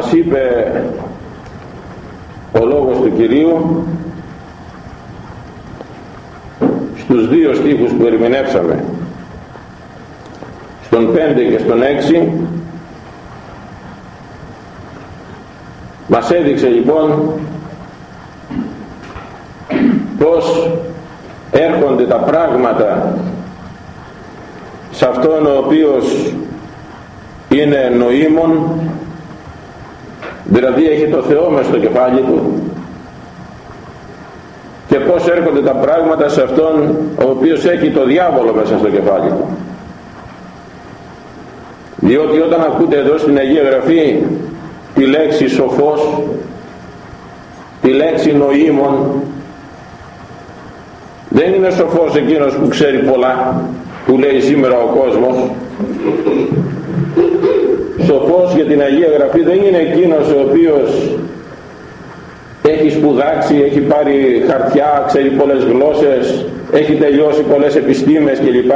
μας είπε ο λόγος του Κυρίου στους δύο στίχους που ερμηνεύσαμε στον 5 και στον 6 μας έδειξε λοιπόν πως έρχονται τα πράγματα σε αυτόν ο οποίος είναι νοήμων δηλαδή έχει το Θεό μες στο κεφάλι του. Και πως έρχονται τα πράγματα σε αυτόν ο οποίος έχει το διάβολο μέσα στο κεφάλι του. Διότι όταν ακούτε εδώ στην Αγία Γραφή τη λέξη σοφός τη λέξη νοήμων δεν είναι σοφός εκείνος που ξέρει πολλά που λέει σήμερα ο κόσμος σοφός για την Αγία Γραφή δεν είναι εκείνος ο οποίος έχει σπουδάξει, έχει πάρει χαρτιά, ξέρει πολλές γλώσσες, έχει τελειώσει πολλές επιστήμες κλπ.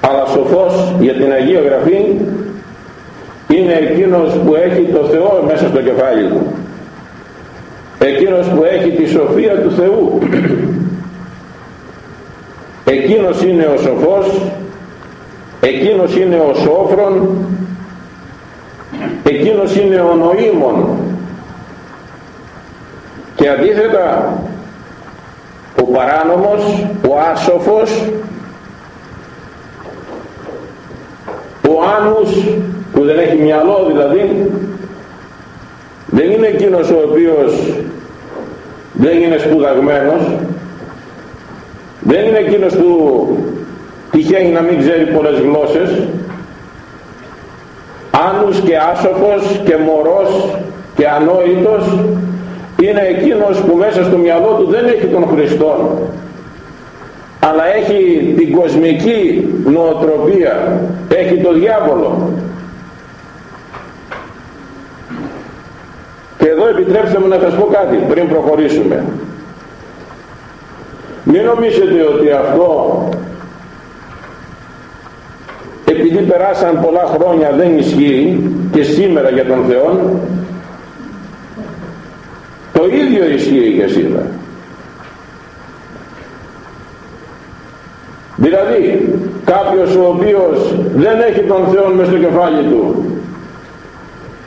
Αλλά σοφός για την Αγία Γραφή είναι εκείνος που έχει το Θεό μέσα στο κεφάλι του. Εκείνος που έχει τη σοφία του Θεού. Εκείνος είναι ο σοφός, εκείνος είναι ο σόφρον, εκείνος είναι ο νοήμων. Και αντίθετα ο παράνομος, ο άσοφος, ο άνους που δεν έχει μυαλό δηλαδή δεν είναι εκείνος ο οποίος δεν είναι σπουδαγμένος δεν είναι εκείνος που τυχαίνει να μην ξέρει πολλές γλώσσες άνους και άσοφος και μωρός και ανόητος είναι εκείνος που μέσα στο μυαλό του δεν έχει τον Χριστό αλλά έχει την κοσμική νοοτροπία έχει το διάβολο. Και εδώ επιτρέψτε μου να σας πω κάτι πριν προχωρήσουμε. Μην νομίζετε ότι αυτό επειδή περάσαν πολλά χρόνια δεν ισχύει και σήμερα για τον Θεό το ίδιο ισχύει και σήμερα. Δηλαδή κάποιος ο οποίος δεν έχει τον Θεό μες στο κεφάλι του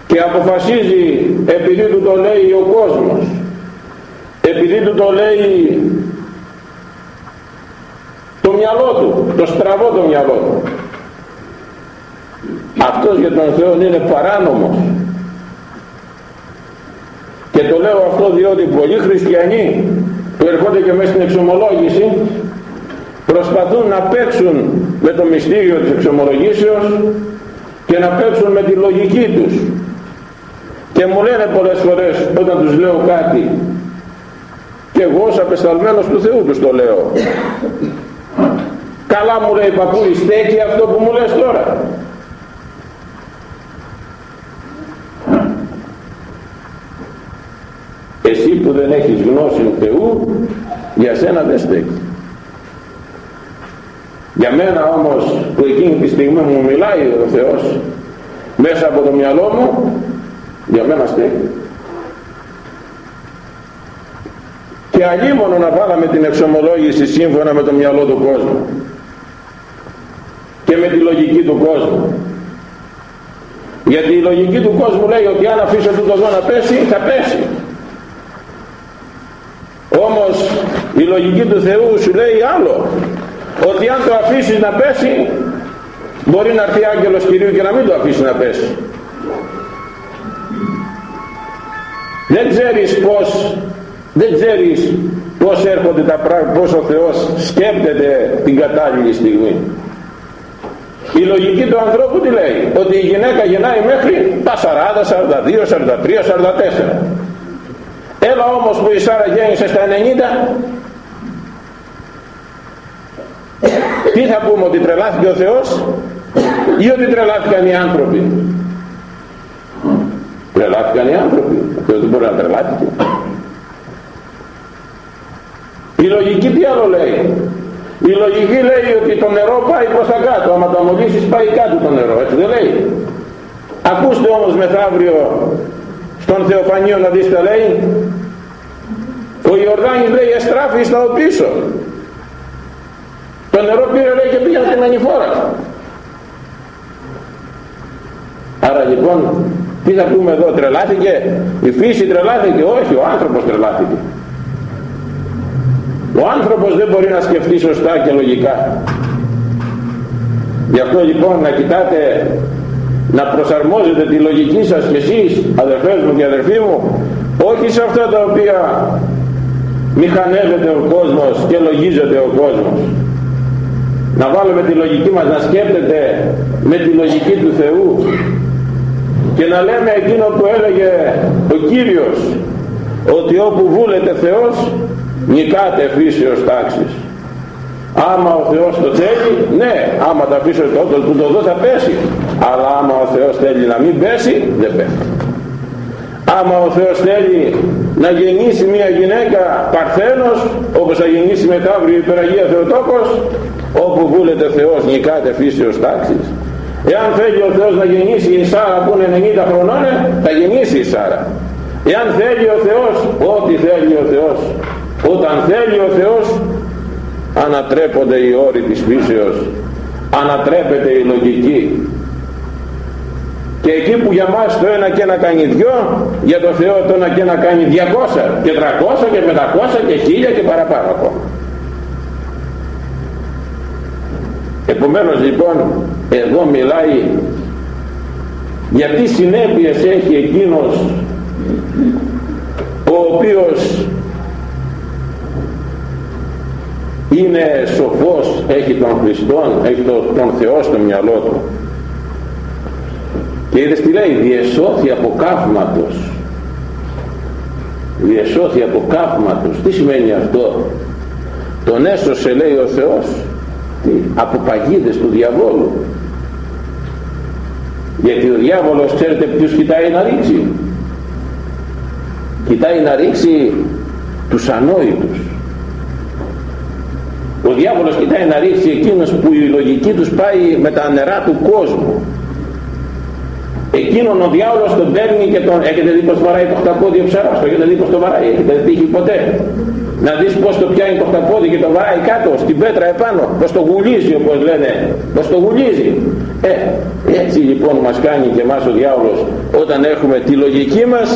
και αποφασίζει επειδή του το λέει ο κόσμος επειδή του το λέει το μυαλό του το στραβό το μυαλό του αυτός για τον Θεό είναι παράνομος. Και το λέω αυτό διότι πολλοί χριστιανοί που ερχόνται και μέσα στην εξομολόγηση προσπαθούν να παίξουν με το μυστήριο της εξομολογήσεως και να παίξουν με τη λογική τους. Και μου λένε πολλές φορές όταν τους λέω κάτι και εγώ ως απεσταλμένος του Θεού τους το λέω καλά μου λέει παππούλη στέκει αυτό που μου λες τώρα εσύ που δεν έχεις γνώση του Θεού για σένα δεν στέκει. Για μένα όμως που εκείνη τη στιγμή μου μιλάει ο Θεός μέσα από το μυαλό μου για μένα στέκει. Και αλλήμωνο να βάλαμε την εξομολόγηση σύμφωνα με το μυαλό του κόσμου και με τη λογική του κόσμου. Γιατί η λογική του κόσμου λέει ότι αν αφήσω τούτο εδώ να πέσει θα πέσει όμως η λογική του Θεού σου λέει άλλο. Ότι αν το αφήσεις να πέσει μπορεί να έρθει άγγελος Κυρίου και να μην το αφήσει να πέσει. Δεν ξέρεις πως δεν ξέρεις πως έρχονται τα πράγματα πως ο Θεός σκέπτεται την κατάλληλη στιγμή. Η λογική του ανθρώπου τι λέει; Ότι η γυναίκα γεννάει μέχρι τα 40, 42, 43, 44 έλα όμως που η Σάρα γέννησε στα 90 τι θα πούμε ότι τρελάθηκε ο Θεός ή ότι τρελάθηκαν οι άνθρωποι; Τρελάθηκαν οι άνθρωποι. Ο Θεός δεν μπορεί να τρελάθηκε. Η λογική τι άλλο λέει; Η λογική λέει ότι το νερό πάει προς τα κάτω. Άμα το αμολύσεις πάει κάτω το νερό. Έτσι δεν λέει. Ακούστε όμως μεθαύριο στον Θεοφανείο να δεις τα λέει ο Ιορδάνης λέει εστράφει στα οπίσω το νερό πήρε λέει και πήγαινε στην ανηφόρα. Άρα λοιπόν τι θα πούμε εδώ τρελάθηκε; Η φύση τρελάθηκε; Όχι ο άνθρωπος τρελάθηκε. Ο άνθρωπος δεν μπορεί να σκεφτεί σωστά και λογικά. Γι' αυτό λοιπόν να κοιτάτε να προσαρμόζετε τη λογική σας και εσείς αδερφές μου και αδερφοί μου όχι σε αυτά τα οποία μηχανεύεται ο κόσμος και λογίζεται ο κόσμος. Να βάλουμε τη λογική μας να σκέπτεται με τη λογική του Θεού και να λέμε εκείνο που έλεγε ο Κύριος ότι όπου βούλεται Θεός νικάτε φύσεως τάξης άμα ο Θεός το θέλει ναι άμα τα φύσεως το που το δω θα πέσει. Αλλά άμα ο Θεός θέλει να μην πέσει δεν πέφτει άμα ο Θεός θέλει να γεννήσει μια γυναίκα παρθένος όπως θα γεννήσει μετά αύριο η Υπεραγία Θεοτόκος όπου βούλεται Θεός νικάτε φύσεως τάξης. Εάν θέλει ο Θεός να γεννήσει η Σάρα που είναι 90 χρονών θα γεννήσει η Σάρα. Εάν θέλει ο Θεός ό,τι θέλει ο Θεός όταν θέλει ο Θεός ανατρέπονται οι όροι της φύσεως ανατρέπεται η λογική και εκεί που για μας το ένα και ένα κάνει δυο για το Θεό το ένα και ένα κάνει 200 και 300 και 500 και 1000 και παραπάνω ακόμα. Επομένως λοιπόν εδώ μιλάει για τι συνέπειες έχει εκείνος ο οποίος είναι σοφός, έχει τον Χριστόν, έχει τον Θεό στο μυαλό του και είδες τι λέει διεσώθη από καύματος. Διεσώθη από καύματος. Τι σημαίνει αυτό; Τον έσωσε λέει ο Θεός τι, από παγίδες του διαβόλου. Γιατί ο διάβολος ξέρετε ποιους κοιτάει να ρίξει; Κοιτάει να ρίξει τους ανόητους. Ο διάβολος κοιτάει να ρίξει εκείνους που η λογική τους πάει με τα νερά του κόσμου εκείνον ο διάολος τον παίρνει και τον έχετε δει πως βαράει το χταπόδι ο ψαράς το έχετε δει πως το βαράει έχετε δει ποτέ; Να δεις πως το πιάνει το χταπόδι και το βαράει κάτω στην πέτρα επάνω πως το γουλίζει όπως λένε πως το γουλίζει. Ε, έτσι λοιπόν μας κάνει και εμάς ο διάολος όταν έχουμε τη λογική μας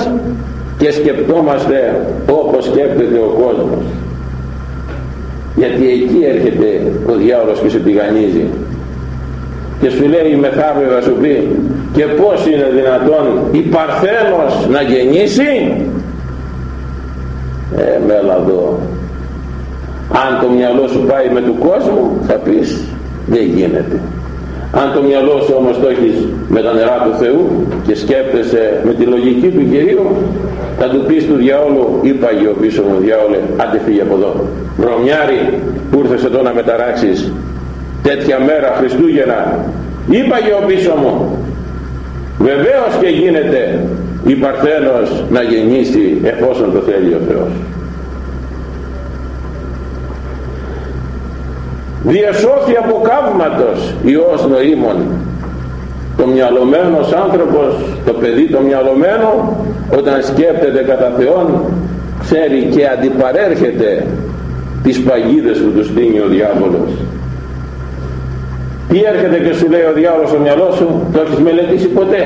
και σκεπτόμαστε όπως σκέπτεται ο κόσμος. Γιατί εκεί έρχεται ο διάολος και σε πηγανίζει και σου λέει μεθαύριο θα σου πει και πως είναι δυνατόν η Παρθένος να γεννήσει; Ε μέλα εδώ. Αν το μυαλό σου πάει με του κόσμου θα πεις δεν γίνεται αν το μυαλό σου όμως το έχεις με τα νερά του Θεού και σκέπτεσαι με τη λογική του Κυρίου θα του πεις του διάολου είπα ο πίσω μου διάολε άντε φύγε από εδώ βρωμιάρι που ήρθες εδώ να μεταράξεις τέτοια μέρα Χριστούγεννα. Είπα ο πίσω μου βεβαίως και γίνεται η Παρθένος να γεννήσει εφόσον το θέλει ο Θεός. Διασώθη από καύματος Υιός νοήμων. Το μυαλωμένος άνθρωπος το παιδί το μυαλωμένο όταν σκέπτεται κατά Θεόν ξέρει και αντιπαρέρχεται τις παγίδες που του στείνει ο διάβολος τι έρχεται και σου λέει ο διάβολος στο μυαλό σου το έχεις μελετήσει ποτέ;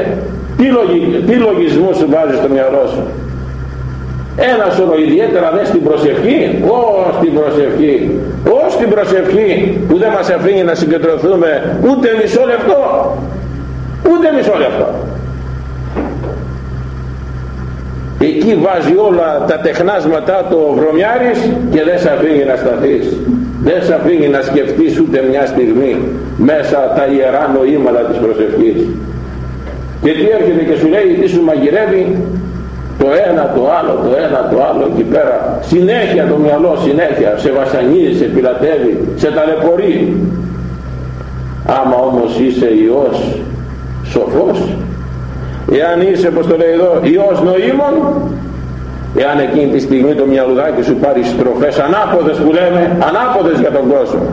Τι, λογι, τι λογισμό σου βάζεις στο μυαλό σου; Ένα σωρό ιδιαίτερα δε στην προσευχή ως στην προσευχή ως στην προσευχή που δεν μας αφήνει να συγκεντρωθούμε ούτε μισό λεπτό ούτε μισό λεπτό. Εκεί βάζει όλα τα τεχνάσματά του ο βρωμιάρης και δεν σε αφήνει να σταθείς δεν σε αφήνει να σκεφτείς ούτε μια στιγμή μέσα τα ιερά νοήματα της προσευχής. Και τι έρχεται και σου λέει τι σου μαγειρεύει; Το ένα το άλλο το ένα το άλλο εκεί πέρα. Συνέχεια το μυαλό συνέχεια. Σε βασανίζει, σε πιλατεύει σε ταλαιπωρεί. Άμα όμως είσαι Υιός σοφός εάν είσαι πως το λέει εδώ Υιός νοήμων εάν εκείνη τη στιγμή το μυαλουδάκι σου πάρει στροφές ανάποδες που λέμε ανάποδες για τον κόσμο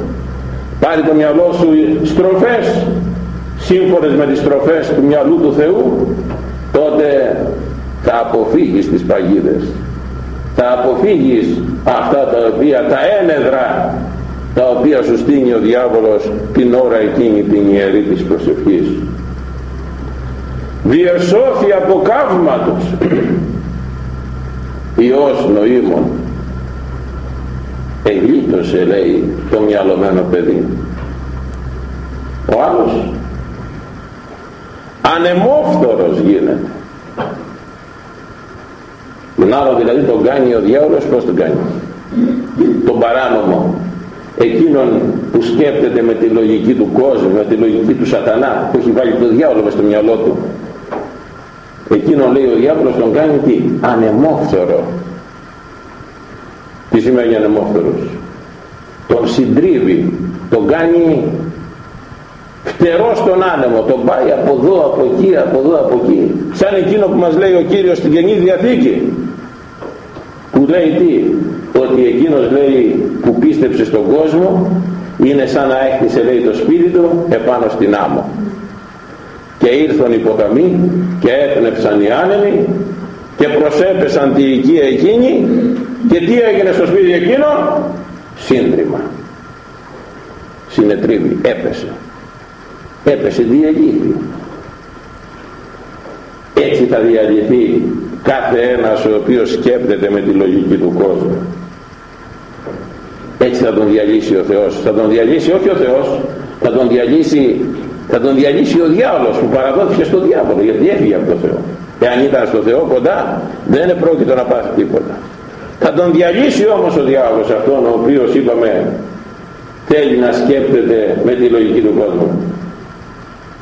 πάρει το μυαλό σου στροφές σύμφωνες με τις τροφές του μυαλού του Θεού τότε θα αποφύγεις τις παγίδες. Θα αποφύγεις αυτά τα οποία τα ένεδρα τα οποία σου στείνει ο διάβολος την ώρα εκείνη την ιερή της προσευχής. Διεσώθη από καύματος Υιός νοήμων. Εγλίτωσε λέει το μυαλωμένο παιδί. Ο άλλος ανεμόφθορος γίνεται. Τον άλλο δηλαδή τον κάνει ο διάολος πως τον κάνει; Τον παράνομο εκείνον που σκέπτεται με τη λογική του κόσμου με τη λογική του σατανά που έχει βάλει το διάολο μες στο μυαλό του εκείνον λέει ο διάβολος τον κάνει τι; Ανεμόφθορο. Τι σημαίνει ανεμόφθορος; Τον συντρίβει τον κάνει φτερό στον άνεμο τον πάει από εδώ από εκεί από εδώ από εκεί. Σαν εκείνο που μας λέει ο Κύριος στην Καινή Διαθήκη. Που λέει τι; Ότι εκείνος λέει που πίστεψε στον κόσμο είναι σαν να έχτισε λέει το σπίτι του επάνω στην άμμο και ήρθαν οι ποταμοί και έπνευσαν οι άνεμοι και προσέπεσαν τη οικία εκείνη. Και τι έγινε στο σπίτι εκείνο; Σύντριμα. Συνετρίβει. Έπεσε. Έπεσε διαλύθη έτσι θα διαλυθεί κάθε ένας ο οποίος σκέπτεται με τη λογική του κόσμου. Έτσι θα τον διαλύσει ο Θεός. Θα τον διαλύσει όχι ο Θεός θα τον διαλύσει θα τον διαλύσει ο διάβολος που παραδόθηκε στο διάβολο γιατί έφυγε από το Θεό. Εάν ήταν στο Θεό κοντά δεν είναι πρόκειτο να πάθει τίποτα. Θα τον διαλύσει όμως ο διάβολος αυτόν ο οποίος είπαμε θέλει να σκέπτεται με τη λογική του κόσμου.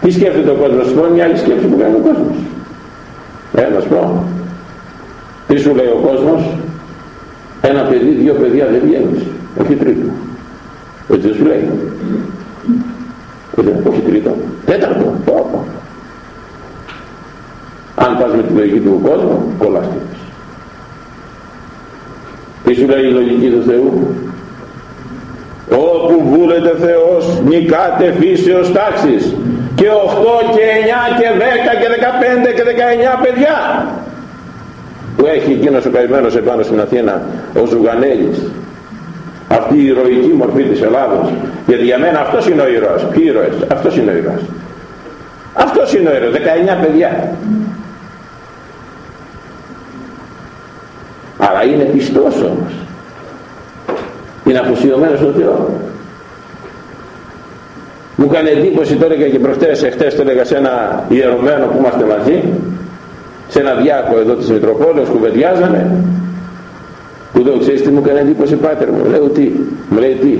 Τι σκέφτεται ο κόσμος λοιπόν μια άλλη σκέψη που κάνει ο κόσμος. Ε να σου πω τι σου λέει ο κόσμος ένα παιδί, δύο παιδιά δεν βγαίνεις. Όχι τρίτο. Έτσι δεν σου λέει όχι τρίτο. Τέταρτο. Πω, αν πας με τη λογική του κόσμου κολλάστηκες τι σου λέει η λογική του Θεού; Όπου βούλετε Θεός νικάτε φύσεως τάξης. Και 8 και 9 και 10 και 15 και 19 παιδιά. Που έχει εκείνος ο καημένος επάνω στην Αθήνα ο Ζουγανέλης αυτή η ηρωική μορφή της Ελλάδος. Γιατί για μένα αυτός είναι ο ήρωας. Ποιοι ήρωες. Αυτός είναι ο ήρωας. Αυτός είναι ο ήρωας. 19 παιδιά. Αλλά είναι πιστός όμως. Είναι αφοσιωμένος στον Θεό. Μου έκανε εντύπωση τώρα και προχτές εχθές το έλεγα σε ένα ιερωμένο που είμαστε μαζί. Σε ένα διάκο εδώ της Μητροπόλεως κουβεντιάζαμε που λέω ξέρεις τι μου έκανε εντύπωση πάτερ μου; Λέω τι μου λέει τι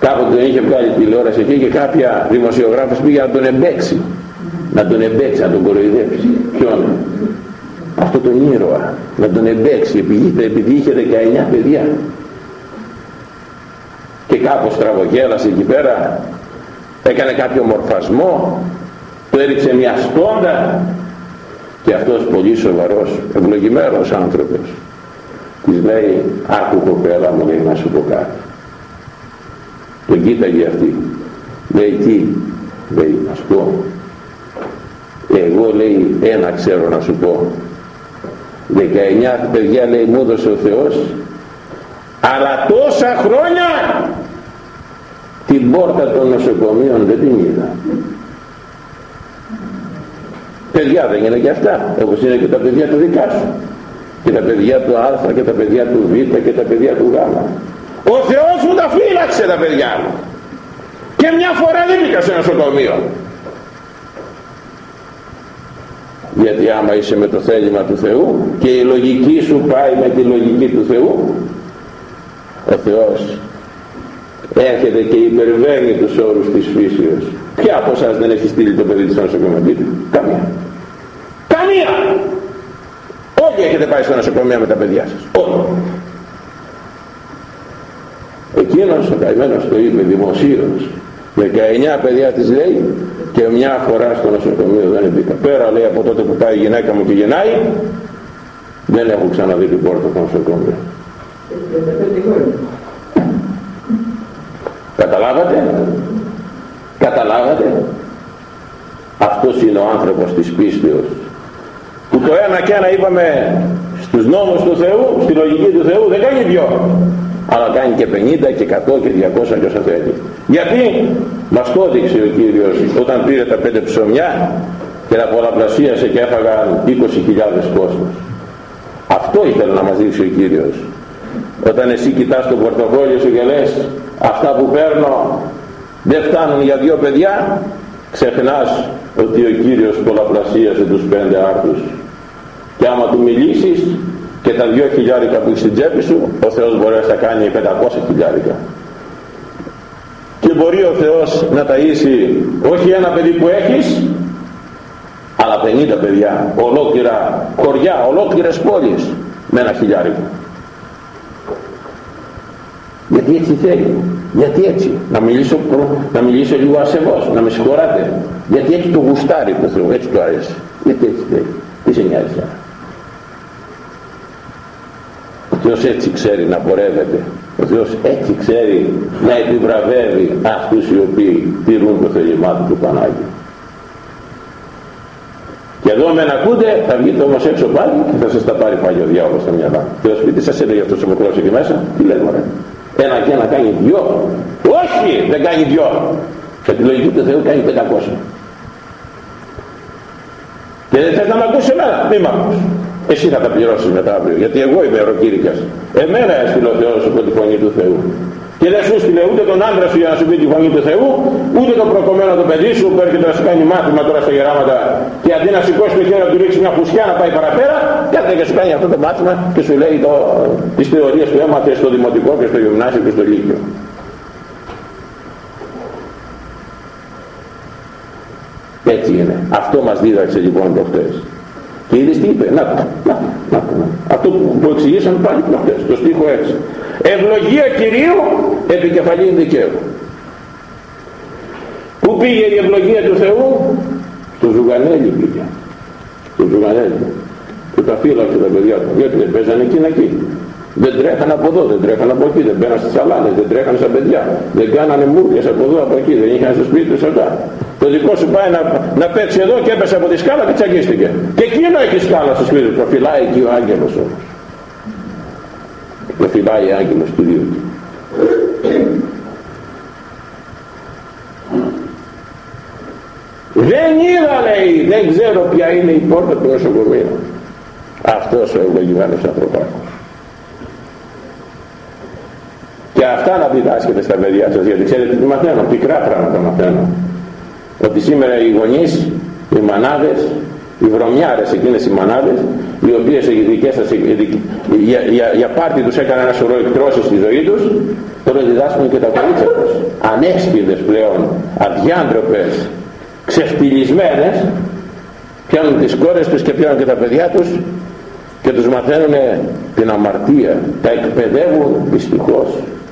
κάποτε είχε βγάλει τηλεόραση εκεί και κάποια δημοσιογράφος πήγε να τον εμπέξει. Να τον εμπέξει, να τον κοροϊδέψει. Ποιον; Αυτό τον ήρωα. Να τον εμπέξει επειδή, επειδή είχε 19 παιδιά. Και κάπως στραβογέλασε εκεί πέρα. Έκανε κάποιο μορφασμό. Του έριξε μια σκόντα. Και αυτός πολύ σοβαρός ευλογημένος άνθρωπος της λέει άκου κοπέλα μου λέει να σου πω κάτι τον κοίταγε αυτή. Λέει τι λέει να σου πω εγώ λέει ένα ξέρω να σου πω 19 παιδιά λέει μου έδωσε ο Θεός αλλά τόσα χρόνια την πόρτα των νοσοκομείων δεν την είδα παιδιά δεν είναι και αυτά όπως είναι και τα παιδιά του δικά σου και τα παιδιά του Α και τα παιδιά του Β και τα παιδιά του Γ. Ο Θεός μου τα φύλαξε τα παιδιά μου. Και μια φορά δεν μπήκα σε νοσοκομείο. Γιατί άμα είσαι με το θέλημα του Θεού και η λογική σου πάει με τη λογική του Θεού ο Θεός έρχεται και υπερβαίνει τους όρους της φύσεως. Ποια από εσάς δεν έχει στείλει το παιδί της νοσοκομείο; Καμία. Καμία όλοι έχετε πάει στο νοσοκομείο με τα παιδιά σας; Όλοι εκείνος ο καημένος το είπε δημοσίως. 19 παιδιά της λέει και μια φορά στο νοσοκομείο δεν μπήκα. Πέρα λέει από τότε που πάει η γυναίκα μου και γεννάει δεν έχω ξαναδεί την πόρτα του νοσοκομείου. Καταλάβατε; Καταλάβατε; Αυτός είναι ο άνθρωπος της πίστεως που το ένα και ένα είπαμε στους νόμους του Θεού στη λογική του Θεού δεν κάνει δυο. Αλλά κάνει και 50 και 100 και 200 και όσα θέλει. Γιατί μας το έδειξε ο Κύριος όταν πήρε τα πέντε ψωμιά και τα πολλαπλασίασε και έφαγαν 20.000 κόσμος αυτό ήθελε να μας δείξει ο Κύριος. Όταν εσύ κοιτάς το πορτοφόλι σου και λες αυτά που παίρνω δεν φτάνουν για δύο παιδιά ξεχνάς ότι ο Κύριος πολλαπλασίασε τους πέντε άρτους και άμα του μιλήσεις και τα δυο χιλιάρικα που έχεις στην τσέπη σου ο Θεός μπορεί να τα κάνει 500 χιλιάρικα. Και μπορεί ο Θεός να ταΐσει όχι ένα παιδί που έχεις αλλά 50 παιδιά ολόκληρα χωριά, ολόκληρες πόλεις με ένα χιλιάρικο γιατί έτσι θέλει γιατί έτσι. Να μιλήσω, να μιλήσω λίγο ασεβώς να με συγχωράτε. Γιατί έτσι το γουστάρει το Θεό έτσι το αρέσει. Γιατί έτσι θέλει. Τι σε νοιάζει ο Θεός έτσι ξέρει να πορεύεται ο Θεός έτσι ξέρει να επιβραβεύει αυτούς οι οποίοι τηρούν το θέλημά του του Πανάγιου. Και εδώ με ακούτε θα βγείτε όμως έξω πάλι και θα σας τα πάρει πάλι ο διάβολος στα μυαλά. Και ο σπίτι σας έλεγε αυτός ο μικρός εκεί μέσα τι λέτε μωρέ ένα και ένα κάνει δυο όχι δεν κάνει δυο και τη λογική του Θεού κάνει 500 και δεν θες να μ' ακούσει εμένα μη μ' ακούς εσύ θα τα πληρώσεις μετά αύριο γιατί εγώ είμαι ευρωκήρυκας εμένα έστειλε ο Θεός από τη φωνή του Θεού. Και δεν σου στείλε ούτε τον άντρα σου για να σου πει τη φωνή του Θεού ούτε το προκομμένο το παιδί σου που έρχεται να σου κάνει μάθημα τώρα στα γεράματα και αντί να σηκώσει το χέρι να του ρίξει μια φουσιά να πάει παραπέρα έρχεται και σου κάνει αυτό το μάθημα και σου λέει το, τις θεωρίες που έμαθε στο δημοτικό και στο γυμνάσιο και στο λύκειο. Έτσι είναι. Αυτό μας δίδαξε λοιπόν προχτές και είδες τι είπε, να το, να το, να το, αυτό που εξηγήσαμε πάλι προχτές, το στίχο 6. Ευλογία Κυρίου επικεφαλήν δικαίου. Πού πήγε η ευλογία του Θεού, στο Ζουγανέλι πήγε, στο Ζουγανέλι. Και τα φύλαξε τα παιδιά του, γιατί δεν παίζανε εκείνα εκεί. Δεν τρέχανε από εδώ, δεν τρέχανε από εκεί, δεν μπαίναν στις σαλάνες, δεν τρέχανε σαν παιδιά. Δεν κάνανε μούρκες από εδώ, από εκεί, δεν είχαν στο σπίτι τους αυτά. Το δικό σου πάει να, να παίξει εδώ και έπεσε από τη σκάλα και τσακίστηκε. Και εκείνο έχει σκάλα στο σπίτι του. Προφυλάει εκεί ο άγγελος όμως. Προφυλάει άγγελος του Δίου του. Δεν είδα λέει, δεν ξέρω ποια είναι η πόρτα του νοσοκομείου. Αυτός ο ευλογημένος ανθρωπάκος. Και αυτά να διδάσκετε στα παιδιά σας, γιατί ξέρετε τι μαθαίνω, πικρά πράγματα μαθαίνω. Ότι σήμερα οι γονείς, οι μανάδες, οι βρωμιάρες εκείνες οι μανάδες, οι οποίες οι δικές σας, για, για, για πάρτι τους έκαναν ένα σωρό εκτρώσεις στη ζωή τους, τώρα διδάσκουν και τα κορίτσια τους. Ανέξυπηδες πλέον, αδιάντροπες, ξεφτυλισμένες, πιάνουν τις κόρες τους και πιάνουν και τα παιδιά τους και τους μαθαίνουν την αμαρτία, τα εκπαιδεύουν δυστυχώς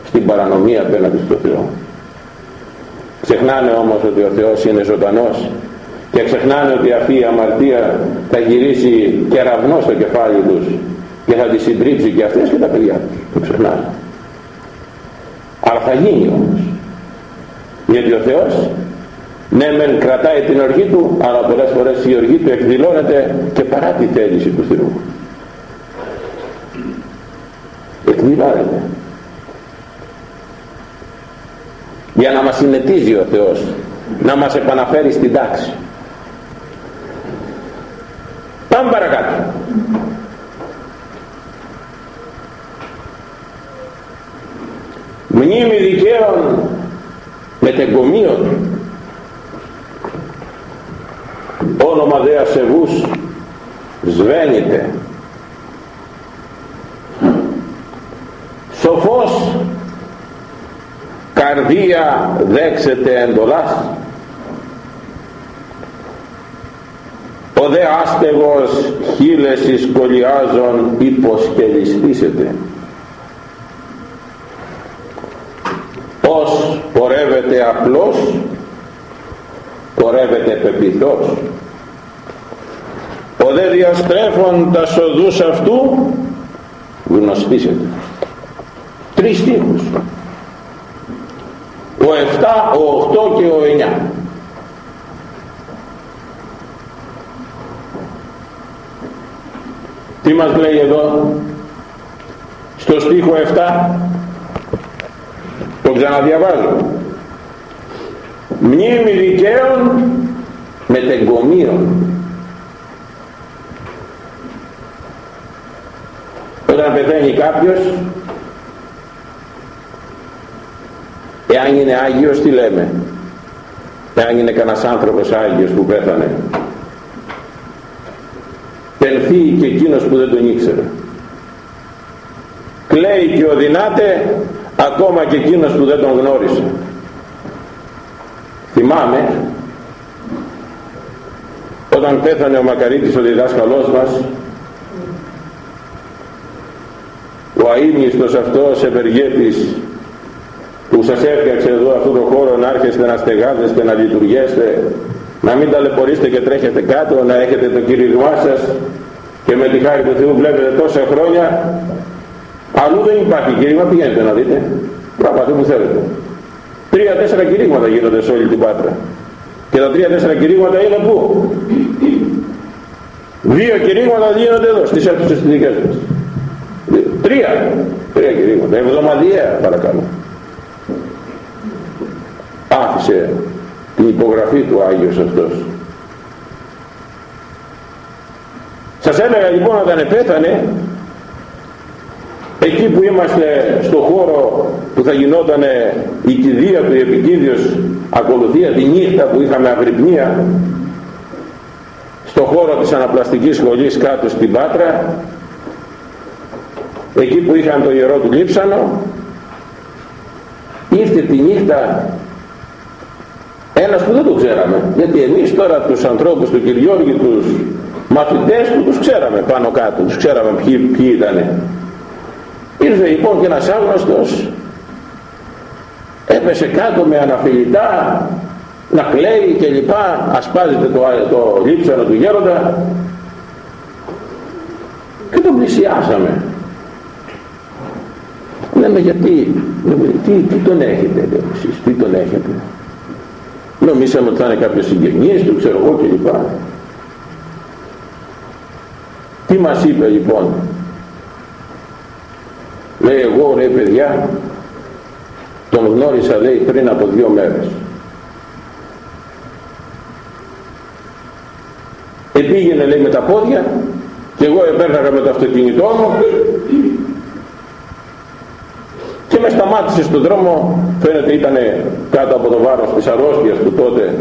στην παρανομία απέναντι στο Θεό. Ξεχνάνε όμως ότι ο Θεός είναι ζωντανός και ξεχνάνε ότι αυτή η αμαρτία θα γυρίσει κεραυνό στο κεφάλι τους και θα τις συντρίψει και αυτές και τα παιδιά τους. Το ξεχνάνε. Αλλά θα γίνει όμως. Γιατί ο Θεός ναι μεν κρατάει την οργή του αλλά πολλές φορές η οργή του εκδηλώνεται και παρά τη θέληση του Θεού. Εκδηλώνεται. Για να μας συνετίζει ο Θεός να μας επαναφέρει στην τάξη. Πάμε παρακάτω. Μνήμη δικαίων μετεγκομείων. Όνομα δε ασεβούς σβαίνεται. Σοφός καρδία δέξετε εντολάς ο δε άστεγος χείλες εις κολλιάζων υποσκελιστήσετε ως πορεύεται απλός πορεύεται πεπιθός. Ο δε διαστρέφων τα σοδούς αυτού γνωστήσετε. Τρεις τύπους ο 7, ο 8 και ο 9 τι μας λέει εδώ στο στίχο 7 το ξαναδιαβάζω. Μνήμη δικαίων μετεγκομείων όταν πεθαίνει κάποιος εάν είναι Άγιος τι λέμε; Εάν είναι κανένας άνθρωπος Άγιος που πέθανε; Πενθεί και εκείνος που δεν τον ήξερε. Κλαίει και οδυνάται ακόμα και εκείνος που δεν τον γνώρισε. Θυμάμαι όταν πέθανε ο Μακαρίτης ο διδάσκαλός μας ο αείμνηστος αυτός ευεργέτης που σας έφτιαξε εδώ αυτό το χώρο να έρχεστε να στεγάζεστε, να λειτουργήσετε να μην ταλαιπωρήσετε και τρέχετε κάτω να έχετε το κηρυγμά σας. Και με τη χάρη του Θεού βλέπετε τόσα χρόνια αλλού δεν υπάρχει κήρυγμα πηγαίνετε να δείτε. Πράγματι που θέλετε. Τρία-τέσσερα κηρύγματα γίνονται σε όλη την Πάτρα. Και τα τρία-τέσσερα κηρύγματα είναι πού; Δύο κηρύγματα γίνονται εδώ στις αίθουσες τις δικές μας. Τρία. Τρία κηρύγματα. Εβδομαδιαία παρακαλώ άφησε την υπογραφή του Άγιος αυτός. Σας έλεγα λοιπόν όταν πέθανε εκεί που είμαστε στο χώρο που θα γινόταν η κηδεία του η επικίδιος ακολουθία τη νύχτα που είχαμε αγρυπνία στο χώρο της αναπλαστικής σχολής κάτω στην Πάτρα εκεί που είχαν το ιερό του Λείψανο ήρθε τη νύχτα ένας που δεν το ξέραμε. Γιατί εμείς τώρα τους ανθρώπους του Κυριώργη τους μαθητές που τους ξέραμε πάνω κάτω τους ξέραμε ποιοι, ποιοι ήτανε. Ήρθε λοιπόν και ένας άγνωστος έπεσε κάτω με αναφιλητά να κλαίει και λοιπά ασπάζεται το, το λείψανο του γέροντα και τον πλησιάσαμε. Λέμε γιατί τι, τι τον έχετε εσείς τι τον έχετε νομίσαμε ότι θα είναι κάποιος συγγενής του ξέρω εγώ και λοιπά τι μας είπε λοιπόν; Λέει εγώ ρε παιδιά τον γνώρισα λέει πριν από δύο μέρες επήγαινε λέει με τα πόδια και εγώ επέρναγα με το αυτοκίνητό μου. και με σταμάτησες στον δρόμο φαίνεται ήταν κάτω από το βάρος της αρρώστιας του τότε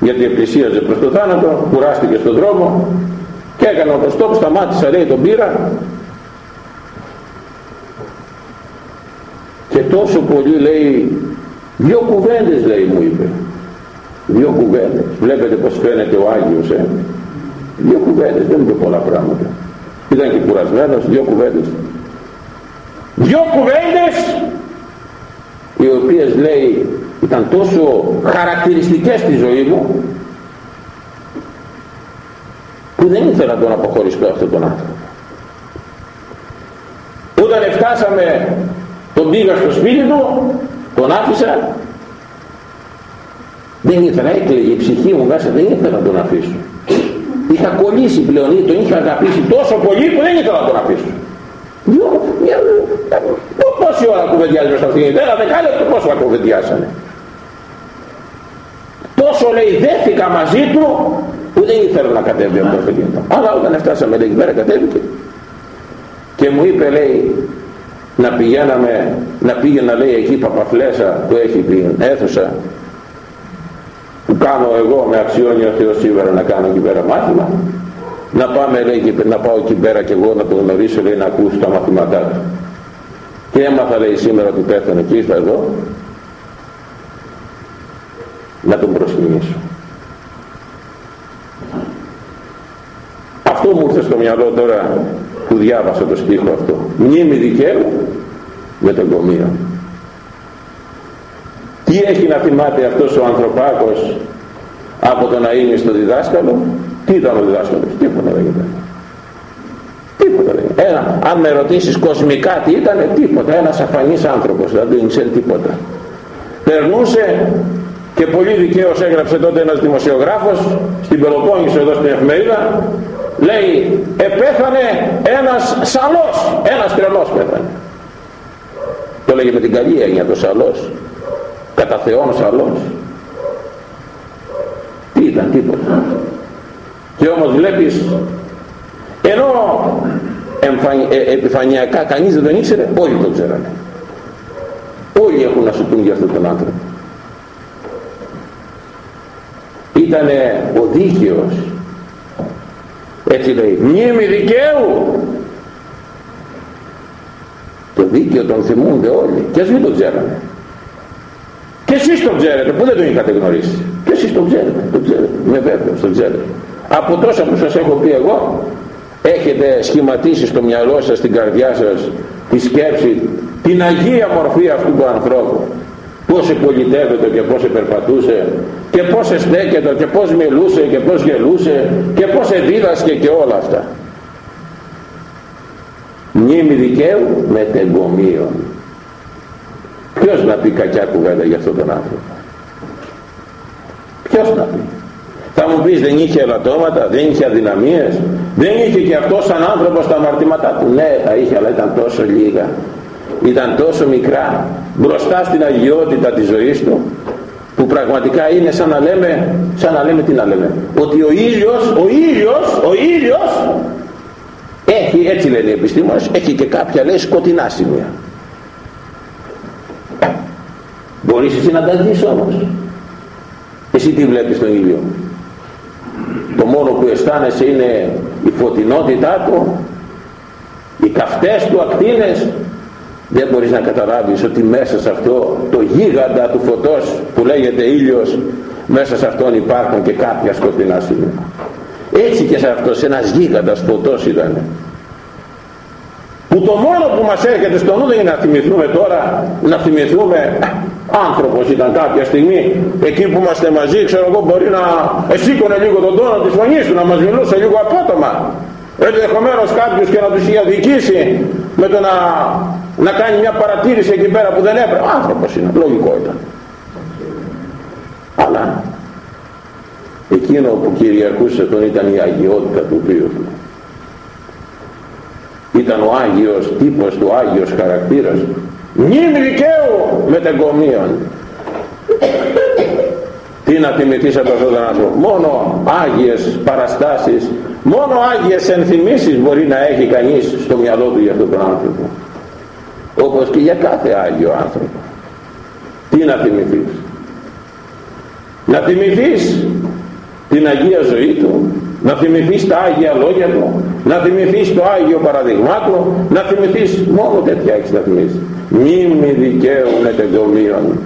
γιατί πλησίαζε προς το θάνατο κουράστηκε στον δρόμο και έκανε το στόπ σταμάτησα λέει τον πήρα. Και τόσο πολύ λέει δύο κουβέντες λέει μου είπε. Δύο κουβέντες. Βλέπετε πως φαίνεται ο Άγιος ε; δύο κουβέντες δεν είπε πολλά πράγματα. Ήταν και κουρασμένος δύο κουβέντες δύο κουβέντες οι οποίες λέει ήταν τόσο χαρακτηριστικές στη ζωή μου που δεν ήθελα να τον αποχωριστώ αυτόν τον άνθρωπο. Όταν φτάσαμε τον πήγα στο σπίτι του τον άφησα. Δεν ήθελα έκλαιγε η ψυχή μου μέσα δεν ήθελα να τον αφήσω. Είχα κολλήσει πλέον τον είχα αγαπήσει τόσο πολύ που δεν ήθελα να τον αφήσω. Δυο, μια, πόση ώρα κουβεντιάζουμε στο αυτοκίνητο, ένα δεκάλεπτο πόσο θα κουβεντιάσανε. Τόσο λέει δέθηκα μαζί του που δεν ήθελα να κατέβει από το αυτοκίνητο. Αλλά όταν φτάσαμε λέει μέρα κατέβηκε και μου είπε λέει να πηγαίναμε, να πήγαινα λέει εκεί Παπαφλέσα που έχει την αίθουσα που κάνω εγώ με αξιώνει ο Θεός σήμερα να κάνω εκεί πέρα μάθημα να πάμε λέει να πάω εκεί πέρα και εγώ να το γνωρίσω λέει να ακούσω τα μαθήματά του. Και έμαθα λέει σήμερα που πέθανε και ήρθα εδώ να τον προσκυνήσω. Αυτό μου ήρθε στο μυαλό τώρα που διάβασα το στίχο αυτό. Μνήμη δικαίου με τον κομείο τι έχει να θυμάται αυτός ο ανθρωπάκος από τον αείμνηστο διδάσκαλο; Τι ήταν ο διδάσκαλος, τίποτα δεν ήταν. Τίποτα δεν ήταν. Ένα, αν με ρωτήσεις κοσμικά τι ήταν, τίποτα. Ένας αφανής άνθρωπος, δηλαδή δεν ξέρει τίποτα. περνούσε και πολύ δικαίως έγραψε τότε ένας δημοσιογράφος στην Πελοπόννησο εδώ στην εφημερίδα λέει επέθανε ένας σαλός ένας τρελός πέθανε το λέγε με την καλή έννοια το σαλός κατά Θεόν σαλός τι ήταν τίποτα και όμως βλέπεις. Ενώ ε, επιφανειακά κανείς δεν ήξερε όλοι το ξέρανε. Όλοι έχουν να σου πούν για αυτόν τον άνθρωπο. Ήτανε ο δίκαιος. Έτσι λέει μνήμη δικαίου το δίκαιο τον θυμούνται όλοι και ας μην το ξέρανε και εσείς το ξέρετε που δεν τον είχατε γνωρίσει. Και εσείς το ξέρετε, το ξέρετε, με βέβαιος το ξέρετε από τόσα που σας έχω πει εγώ έχετε σχηματίσει στο μυαλό σας, στην καρδιά σας τη σκέψη, την αγία μορφή αυτού του ανθρώπου. Πώς επολιτεύεται και πώς περπατούσε και πώς εστέκεται και πώς μιλούσε και πώς γελούσε και πώς εδίδασκε και όλα αυτά. Μνήμη δικαίου με τεγκομείων ποιος να πει κακιά κουβέντα για αυτόν τον άνθρωπο; Ποιος να πει; Θα μου πεις δεν είχε ελαττώματα, δεν είχε αδυναμίες, δεν είχε και αυτός σαν άνθρωπος τα αμαρτήματά του. Ναι, τα είχε, αλλά ήταν τόσο λίγα. Ήταν τόσο μικρά μπροστά στην αγιότητα της ζωής του που πραγματικά είναι σαν να λέμε, σαν να λέμε τι να λέμε, ότι ο ήλιος, ο ήλιος, ο ήλιος έχει, έτσι λένε οι επιστήμονες, έχει και κάποια λέει σκοτεινά σημεία. Μπορείς εσύ να τα δεις όμως. Εσύ τι βλέπεις τον ήλιο; Το μόνο που αισθάνεσαι είναι η φωτεινότητά του οι καυτές του ακτίνες. Δεν μπορείς να καταλάβεις ότι μέσα σε αυτό το γίγαντα του φωτός που λέγεται ήλιος μέσα σε αυτόν υπάρχουν και κάποια σκοτεινά σημεία. Έτσι και σε αυτός ένας γίγαντας φωτός ήταν. Που το μόνο που μας έρχεται στο νου δεν είναι να θυμηθούμε τώρα να θυμηθούμε άνθρωπος ήταν κάποια στιγμή εκεί που είμαστε μαζί ξέρω εγώ μπορεί να εσήκωνε λίγο τον τόνο της φωνής του να μας μιλούσε λίγο απότομα. Ενδεχομένως κάποιος και να τους είχε αδικήσει με το να, να κάνει μια παρατήρηση εκεί πέρα που δεν έπρεπε. Άνθρωπος είναι, λογικό ήταν. Αλλά εκείνο που κυριαρχούσε τον ήταν η αγιότητα του βίου του. Ήταν ο Άγιος τύπος του Άγιος χαρακτήρας. Μνήμη δικαίου μετεγκομίων τι να θυμηθείς από αυτόν τον άνθρωπο. Μόνο Άγιες παραστάσεις μόνο Άγιες ενθυμίσεις μπορεί να έχει κανείς στο μυαλό του για αυτόν τον άνθρωπο. Όπως και για κάθε Άγιο άνθρωπο. Τι να θυμηθείς να θυμηθείς την Αγία ζωή του να θυμηθείς τα Άγια λόγια του να θυμηθείς το Άγιο παραδειγμά του να θυμηθείς μόνο τέτοια έχεις να θυμηθείς μη δικαίου τεγκομίων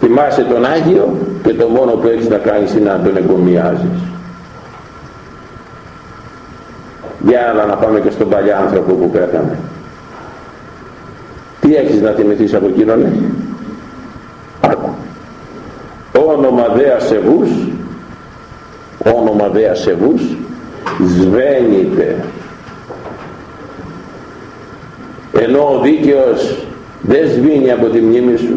θυμάσαι τον Άγιο και το μόνο που έχεις να κάνεις είναι να τον εγκομιάζεις. Για άλλα να πάμε και στον παλιά άνθρωπο που πέθανε. Τι έχεις να θυμηθείς από εκείνον ε; άκου. Όνομα δε ασεβούς όνομα δε ασεβούς σβαίνεται ενώ ο δίκαιος δεν σβήνει από τη μνήμη σου.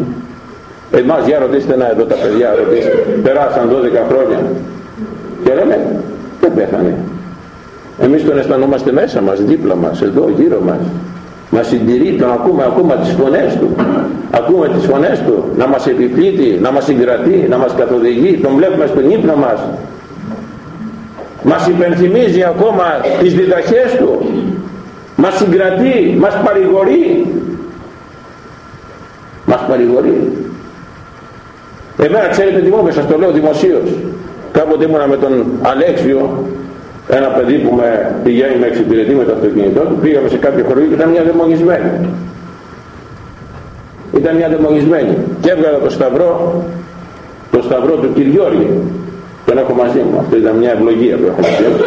Εμάς για ρωτήστε να εδώ τα παιδιά ρωτήστε. Περάσαν 12 χρόνια. Και λέμε δεν πέθανε. Εμείς τον αισθανόμαστε μέσα μας δίπλα μας εδώ γύρω μας. Μας συντηρεί τον ακούμε ακούμε τις φωνές του. Ακούμε τις φωνές του να μας επιπλήττει να μας συγκρατεί να μας καθοδηγεί. Τον βλέπουμε στον ύπνο μας. Μας υπενθυμίζει ακόμα τις διδαχές του μας συγκρατεί, μας παρηγορεί. Μας παρηγορεί. Εμένα ξέρετε τι μου είπε, σας το λέω δημοσίως. Κάποτε ήμουνα με τον Αλέξιο ένα παιδί που με πηγαίνει με εξυπηρετεί με το αυτοκίνητό του. Πήγαμε σε κάποιο χωριό και ήταν μια δαιμονισμένη. Ήταν μια δαιμονισμένη. Και έβγαλα το σταυρό το σταυρό του Κυριώργη τον έχω μαζί μου. Αυτό ήταν μια ευλογία που έχω μαζί μου.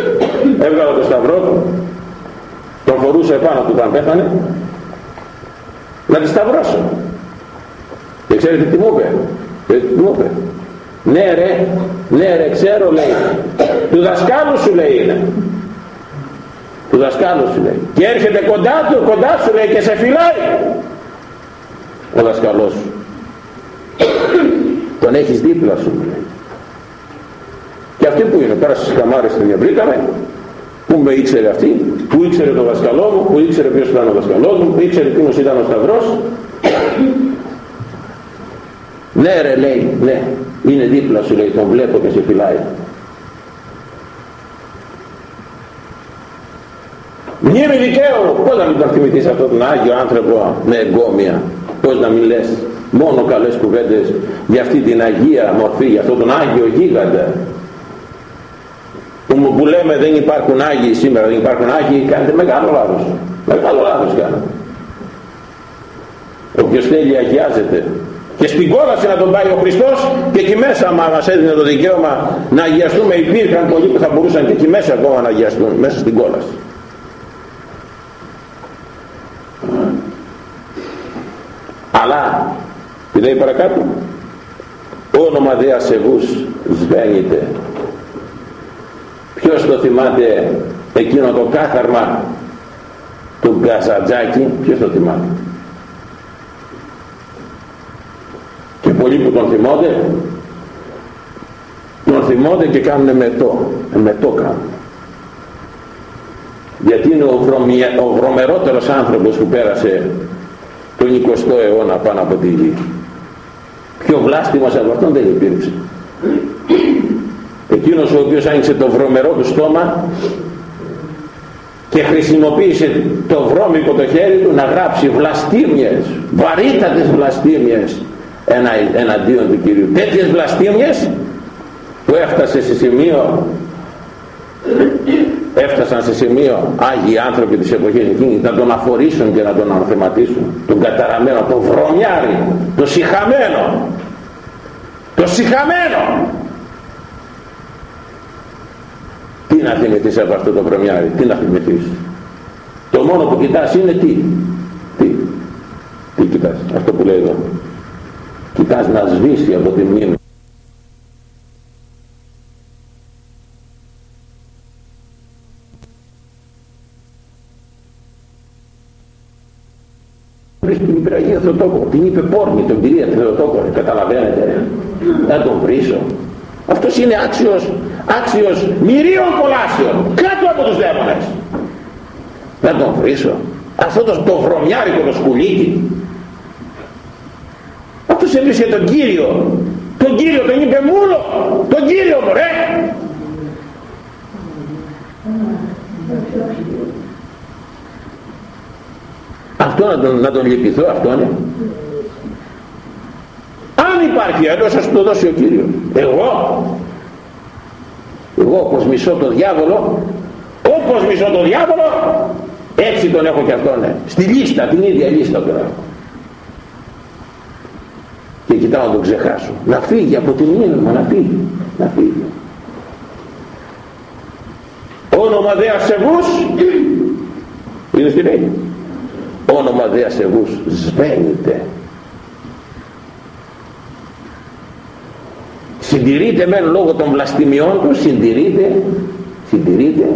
Έβγαλα το σταυρό του τον φορούσε επάνω του όταν πέθανε να τη σταυρώσω. Και ξέρετε τι μου είπε; Τι μου είπε; Ναι ρε ναι ρε ξέρω λέει. Του δασκάλου σου λέει είναι. Του δασκάλου σου λέει. Και έρχεται κοντά του κοντά σου λέει και σε φυλάει. Ο δασκαλός τον έχεις δίπλα σου και αυτή που είναι πέρα στις καμάρες την βρήκαμε που με ήξερε αυτή; Που ήξερε το δασκαλό μου; Που ήξερε ποιος ήταν ο δασκαλός μου; Που ήξερε ποιος ήταν ο σταυρός; Ναι ρε λέει ναι είναι δίπλα σου λέει τον βλέπω και σε φυλάει Μνήμη δικαίου, πώς να μην τον θυμηθείς αυτόν τον Άγιο άνθρωπο με εγκόμια, πώς να μην λες μόνο καλές κουβέντες για αυτή την Αγία μορφή, για αυτόν τον Άγιο Γίγαντα; Που, που λέμε δεν υπάρχουν Άγιοι σήμερα, δεν υπάρχουν Άγιοι, κάνετε μεγάλο λάθος. Μεγάλο λάθος κάνετε. Όποιος θέλει αγιάζεται. Και στην κόλαση να τον πάει ο Χριστός και εκεί μέσα μα μας έδινε το δικαίωμα να αγιαστούμε υπήρχαν πολλοί που θα μπορούσαν και εκεί μέσα ακόμα να αγιαστούν, μέσα στην κόλαση. αλλά τι λέει παρακάτω; Όνομα δε ασεβούς σβαίνεται ποιος το θυμάται εκείνο το κάθαρμα του Γκαζατζάκη ποιος το θυμάται; Και πολλοί που τον θυμώνται τον θυμώνται και κάνουν μετό μετό κάνουν γιατί είναι ο, βρωμια, ο βρωμερότερος άνθρωπος που πέρασε τον 20ο αιώνα πάνω από τη γη. Πιο βλάστημος από αυτόν δεν υπήρξε. Εκείνος ο οποίος άνοιξε το βρωμερό του στόμα και χρησιμοποίησε το βρώμικο το χέρι του να γράψει βλαστήμιες, βαρύτατες βλαστήμιες ένα, εναντίον του Κυρίου. Τέτοιες βλαστήμιες που έφτασε σε σημείο έφτασαν σε σημείο Άγιοι άνθρωποι της εποχής εκείνης να τον αφορήσουν και να τον ανθεματίσουν τον καταραμένο, τον βρωμιάρι τον συχαμένο τον συχαμένο τι να θυμηθείς από αυτό το βρωμιάρι τι να θυμηθείς. Το μόνο που κοιτάς είναι τι. Τι, τι κοιτάς αυτό που λέει εδώ. Κοιτάς να σβήσει από τη μνήμη. Την υπεραγία Θεοτόκο την είπε πόρνη τον κυρία Θεοτόκο καταλαβαίνετε να τον βρίσω αυτός είναι άξιος άξιος μυρίων κολάσεων. Κάτω από τους δαίμονες. Να τον βρίσω. Αυτό το, το βρωμιάρικο το σκουλίκι. Αυτός έβρισε τον Κύριο τον Κύριο τον είπε μούλο τον Κύριο μωρέ. Αυτό να τον, να τον λυπηθώ αυτό είναι αν υπάρχει αλλιώς σας το δώσει ο Κύριος. Εγώ. Εγώ όπως μισώ τον διάβολο όπως μισώ τον διάβολο έτσι τον έχω και αυτόν ναι. στη λίστα την ίδια λίστα τον έχω και κοιτάω να τον ξεχάσω. Να φύγει από την μνήμη να φύγει να φύγει. Όνομα δε ασεβούς είναι στην λέει; Όνομα δε ασεβούς σβαίνεται συντηρείται μεν λόγω των βλαστημιών του συντηρείται συντηρείται.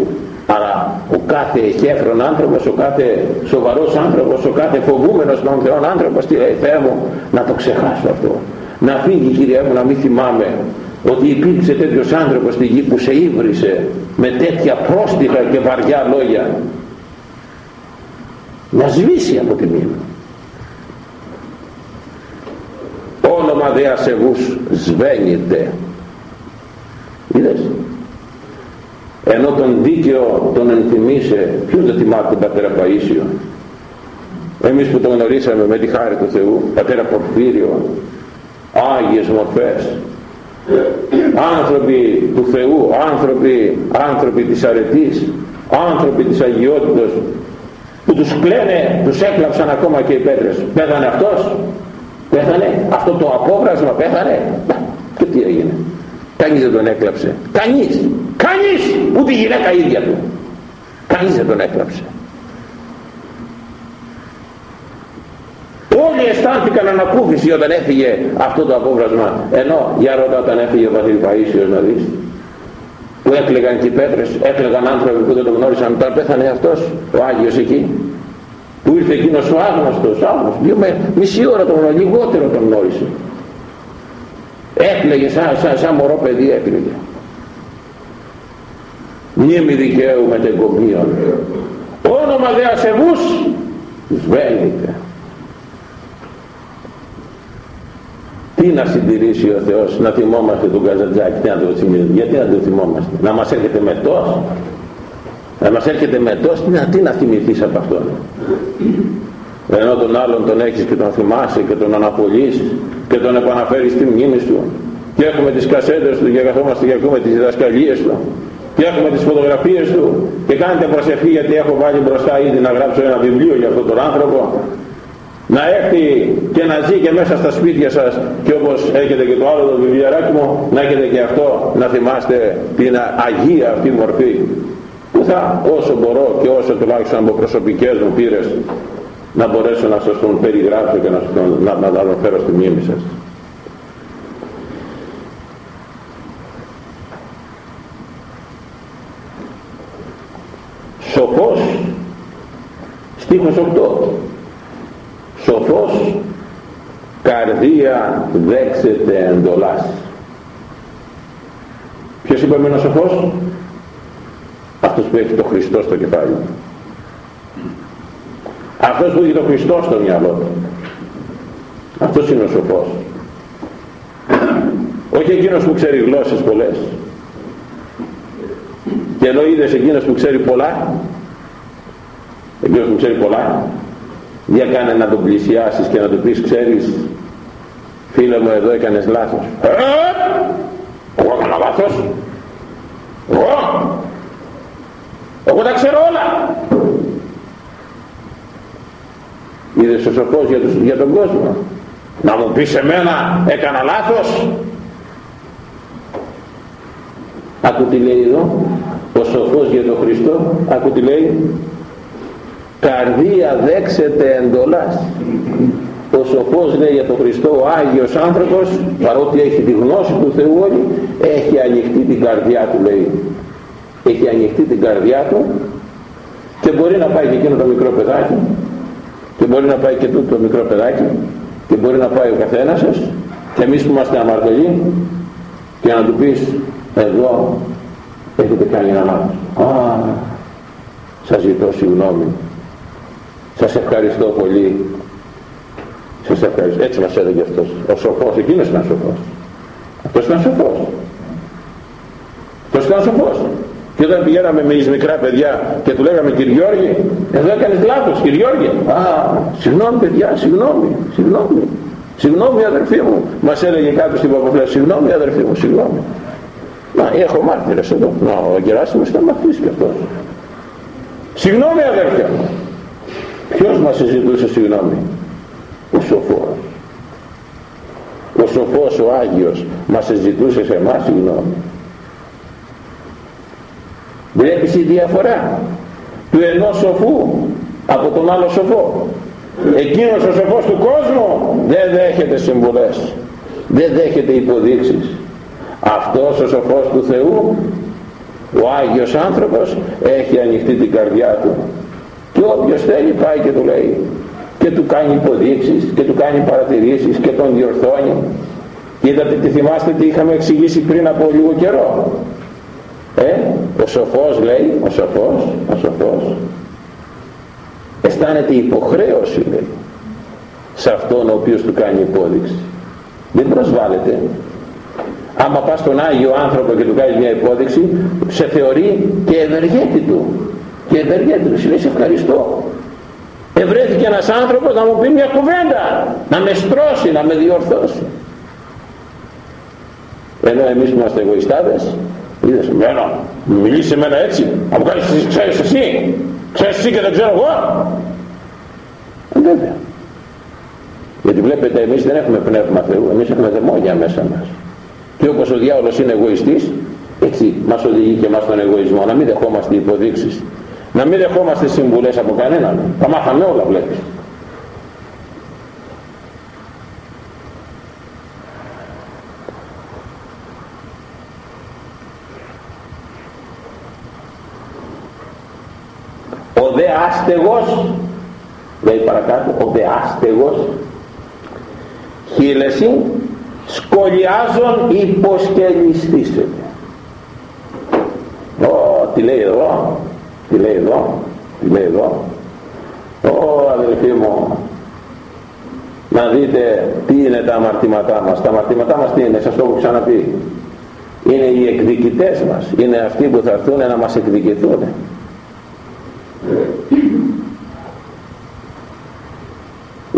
Αλλά ο κάθε χέφρον άνθρωπος ο κάθε σοβαρός άνθρωπος ο κάθε φοβούμενος των Θεών άνθρωπος τι λέει Θεέ μου να το ξεχάσω αυτό. Να φύγει Κύριε μου να μην θυμάμαι ότι υπήρξε τέτοιος άνθρωπος στη γη που σε ύβρισε με τέτοια πρόστιχα και βαριά λόγια. Να σβήσει από τη μνήμη όνομα δε ασεβούς σβαίνεται. Είδες; Ενώ τον δίκαιο τον ενθυμίσε ποιος δεν θυμάται τον πατέρα Παΐσιο εμείς που τον γνωρίσαμε με τη χάρη του Θεού πατέρα Πορφύριο Άγιες μορφές. Άνθρωποι του Θεού άνθρωποι, άνθρωποι της αρετής άνθρωποι της αγιότητας που τους κλαίνε, τους έκλαψαν ακόμα και οι πέτρες. Πέθανε αυτός, πέθανε, αυτό το απόβρασμα πέθανε. Και τι έγινε. Κανείς δεν τον έκλαψε. Κανείς, κανείς, ούτε η γυναίκα ίδια του. Κανείς δεν τον έκλαψε. Όλοι αισθάνθηκαν ανακούφιση όταν έφυγε αυτό το απόβρασμα. Ενώ, για ρωτά όταν έφυγε ο πατήρ Παΐσιος να δεις, που έκλαιγαν και οι πέτρες, έκλαιγαν άνθρωποι που δεν τον γνώρισαν, τώρα πέθανε αυτός, ο Άγιος εκεί, που ήρθε εκείνος ο άγνωστος, άγνωστος, δύο με, μισή ώρα τον γνώρισε, λιγότερο τον γνώρισε. έκλαιγε σαν, σαν, σαν μωρό παιδί έκλαιγε μνήμη δικαίου μετεγκομίων όνομα δε ασεβούς σβέλνεται τι να συντηρήσει ο Θεός να θυμόμαστε τον Καζατζάκη τι να το γιατί να το θυμόμαστε. Να μας έρχεται μετός να μας έρχεται μετός τι να, τι να θυμηθείς από αυτόν. Ενώ τον άλλον τον έχεις και τον θυμάσαι και τον αναπολύεις και τον επαναφέρεις στη μνήμη σου και έχουμε τις κασέτες του και καθόμαστε και ακούμε τις διδασκαλίες του και έχουμε τις φωτογραφίες του και κάνετε προσευχή γιατί έχω βάλει μπροστά ήδη να γράψω ένα βιβλίο για αυτόν τον άνθρωπο. Να έρθει και να ζει και μέσα στα σπίτια σας και όπως έχετε και το άλλο το βιβλιαράκι μου να έχετε και αυτό να θυμάστε την Αγία αυτή μορφή. που θα όσο μπορώ και όσο τουλάχιστον από προσωπικές μου πείρες να μπορέσω να σας τον περιγράψω και να, να, να, να τον φέρω στη μνήμη σας. Σοφός, στίχος 8, σοφός καρδία δέξεται εντολάς. Ποιος είπαμε είναι ο σοφός; Αυτός που έχει το Χριστό στο κεφάλι. Αυτός που έχει τον Χριστό στο μυαλό του. Αυτός είναι ο σοφός. Όχι εκείνος που ξέρει γλώσσες πολλές. Και ενώ είδες εκείνος που ξέρει πολλά εκείνος που ξέρει πολλά για κάνε να τον πλησιάσεις και να του πεις ξέρεις φίλε μου εδώ έκανες λάθος ε, εγώ έκανα λάθος. Εγώ εγώ τα ξέρω όλα. Είδες ο σοφός για, για τον κόσμο. Να μου πεις εμένα έκανα λάθος. Άκου τι λέει εδώ. Ο σοφός για τον Χριστό. Άκου τι λέει. Καρδία δέξεται εντολάς ο σοφός λέει για τον Χριστό ο Άγιος άνθρωπος παρότι έχει τη γνώση του Θεού όλοι έχει ανοιχτεί την καρδιά του λέει έχει ανοιχτεί την καρδιά του και μπορεί να πάει και εκείνο το μικρό παιδάκι και μπορεί να πάει και τούτο το μικρό παιδάκι και μπορεί να πάει ο καθένας σας και εμείς που είμαστε αμαρτωλοί και να του πεις εδώ έχετε κάνει ένα λάθος α σας ζητώ συγγνώμη. Σας ευχαριστώ πολύ. Σας ευχαριστώ. Έτσι μας έλεγε αυτός. Ο σοφός εκείνος ήταν σοφός. Αυτός ήταν σοφός. Αυτός ήταν σοφός και όταν πηγαίναμε με τις μικρά παιδιά και του λέγαμε κύριε Γιώργη, εδώ έκανες λάθος κύριε Γιώργη. Α, συγγνώμη παιδιά, συγγνώμη, συγγνώμη. Συγγνώμη αδερφοί μου. Μας έλεγε κάτω στην Παπαφλέα, συγγνώμη αδερφοί μου, συγγνώμη. Να, έχω μάρτυρες εδώ. Να, ο Γεράσιμος ήταν μαθής και αυτός. Συγγνώμη αδερφοί μου. Ποιος μας συζητούσε συγγνώμη. Ο σοφός. Ο σοφός, ο Άγιος μας συζητούσε σε εμάς συγγνώμη. Βλέπεις η διαφορά του ενός σοφού από τον άλλο σοφό. Εκείνος ο σοφός του κόσμου δεν δέχεται συμβουλές, δεν δέχεται υποδείξεις. Αυτός ο σοφός του Θεού, ο Άγιος άνθρωπος, έχει ανοιχτεί την καρδιά του. Και όποιος θέλει πάει και του λέει και του κάνει υποδείξεις και του κάνει παρατηρήσεις και τον διορθώνει. Είδατε τι θυμάστε τι είχαμε εξηγήσει πριν από λίγο καιρό; Ε, ο σοφός λέει, ο σοφός, ο σοφός, αισθάνεται υποχρέωση λέει, σε αυτόν ο οποίος του κάνει υπόδειξη. Δεν προσβάλλεται. Άμα πας στον Άγιο άνθρωπο και του κάνεις μια υπόδειξη, σε θεωρεί και ευεργέτη του. Και ευεργέτη του, λέει σε ευχαριστώ. Ευρέθηκε ένας άνθρωπος να μου πει μια κουβέντα, να με στρώσει, να με διορθώσει. Ενώ εμείς είμαστε εγωιστάδες, Είδες εμένα, μιλήσει σε μένα έτσι, να μου κάνεις ξέρεις εσύ, ξέρεις εσύ και δεν ξέρω εγώ. Ε, βέβαια. Γιατί βλέπετε εμείς δεν έχουμε πνεύμα Θεού, εμείς έχουμε δαιμόνια μέσα μας. Και όπως ο διάολος είναι εγωιστής, έτσι μας οδηγεί και μας τον εγωισμό, να μην δεχόμαστε υποδείξεις, να μην δεχόμαστε συμβουλές από κανέναν. Τα μάθαμε όλα βλέπεις. δε άστεγος λέει παρακάτω ο δε άστεγος χείλεση σκολιάζον υποσκελιστήσετε Ω, τι λέει εδώ τι λέει εδώ τι λέει εδώ. Ω αδελφοί μου να δείτε τι είναι τα αμαρτήματά μας. Τα αμαρτήματά μας τι είναι σας το έχω ξαναπεί. Είναι οι εκδικητές μας. Είναι αυτοί που θα έρθουν να μας εκδικηθούν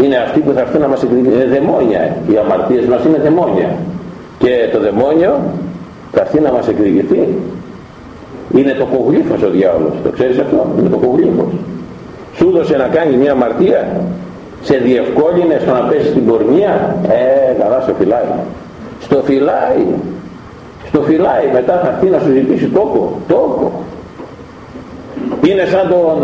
είναι αυτοί που θα έρθουν να μας εκδικηθούν είναι δαιμόνια. Οι αμαρτίες μας είναι δαιμόνια. Και το δαιμόνιο θα έρθει να μας εκδικηθεί. Είναι το κογλίφος ο διάολος. Το ξέρεις αυτό; Είναι το κογλίφος σου έδωσε να κάνει μια αμαρτία. Σε διευκόλυνε στο να πέσει στην κορμία ε καλά στο φυλάει. Στο φυλάει. Στο φυλάει. Μετά θα έρθει να σου ζητήσει τόκο. Τόκο είναι σαν τον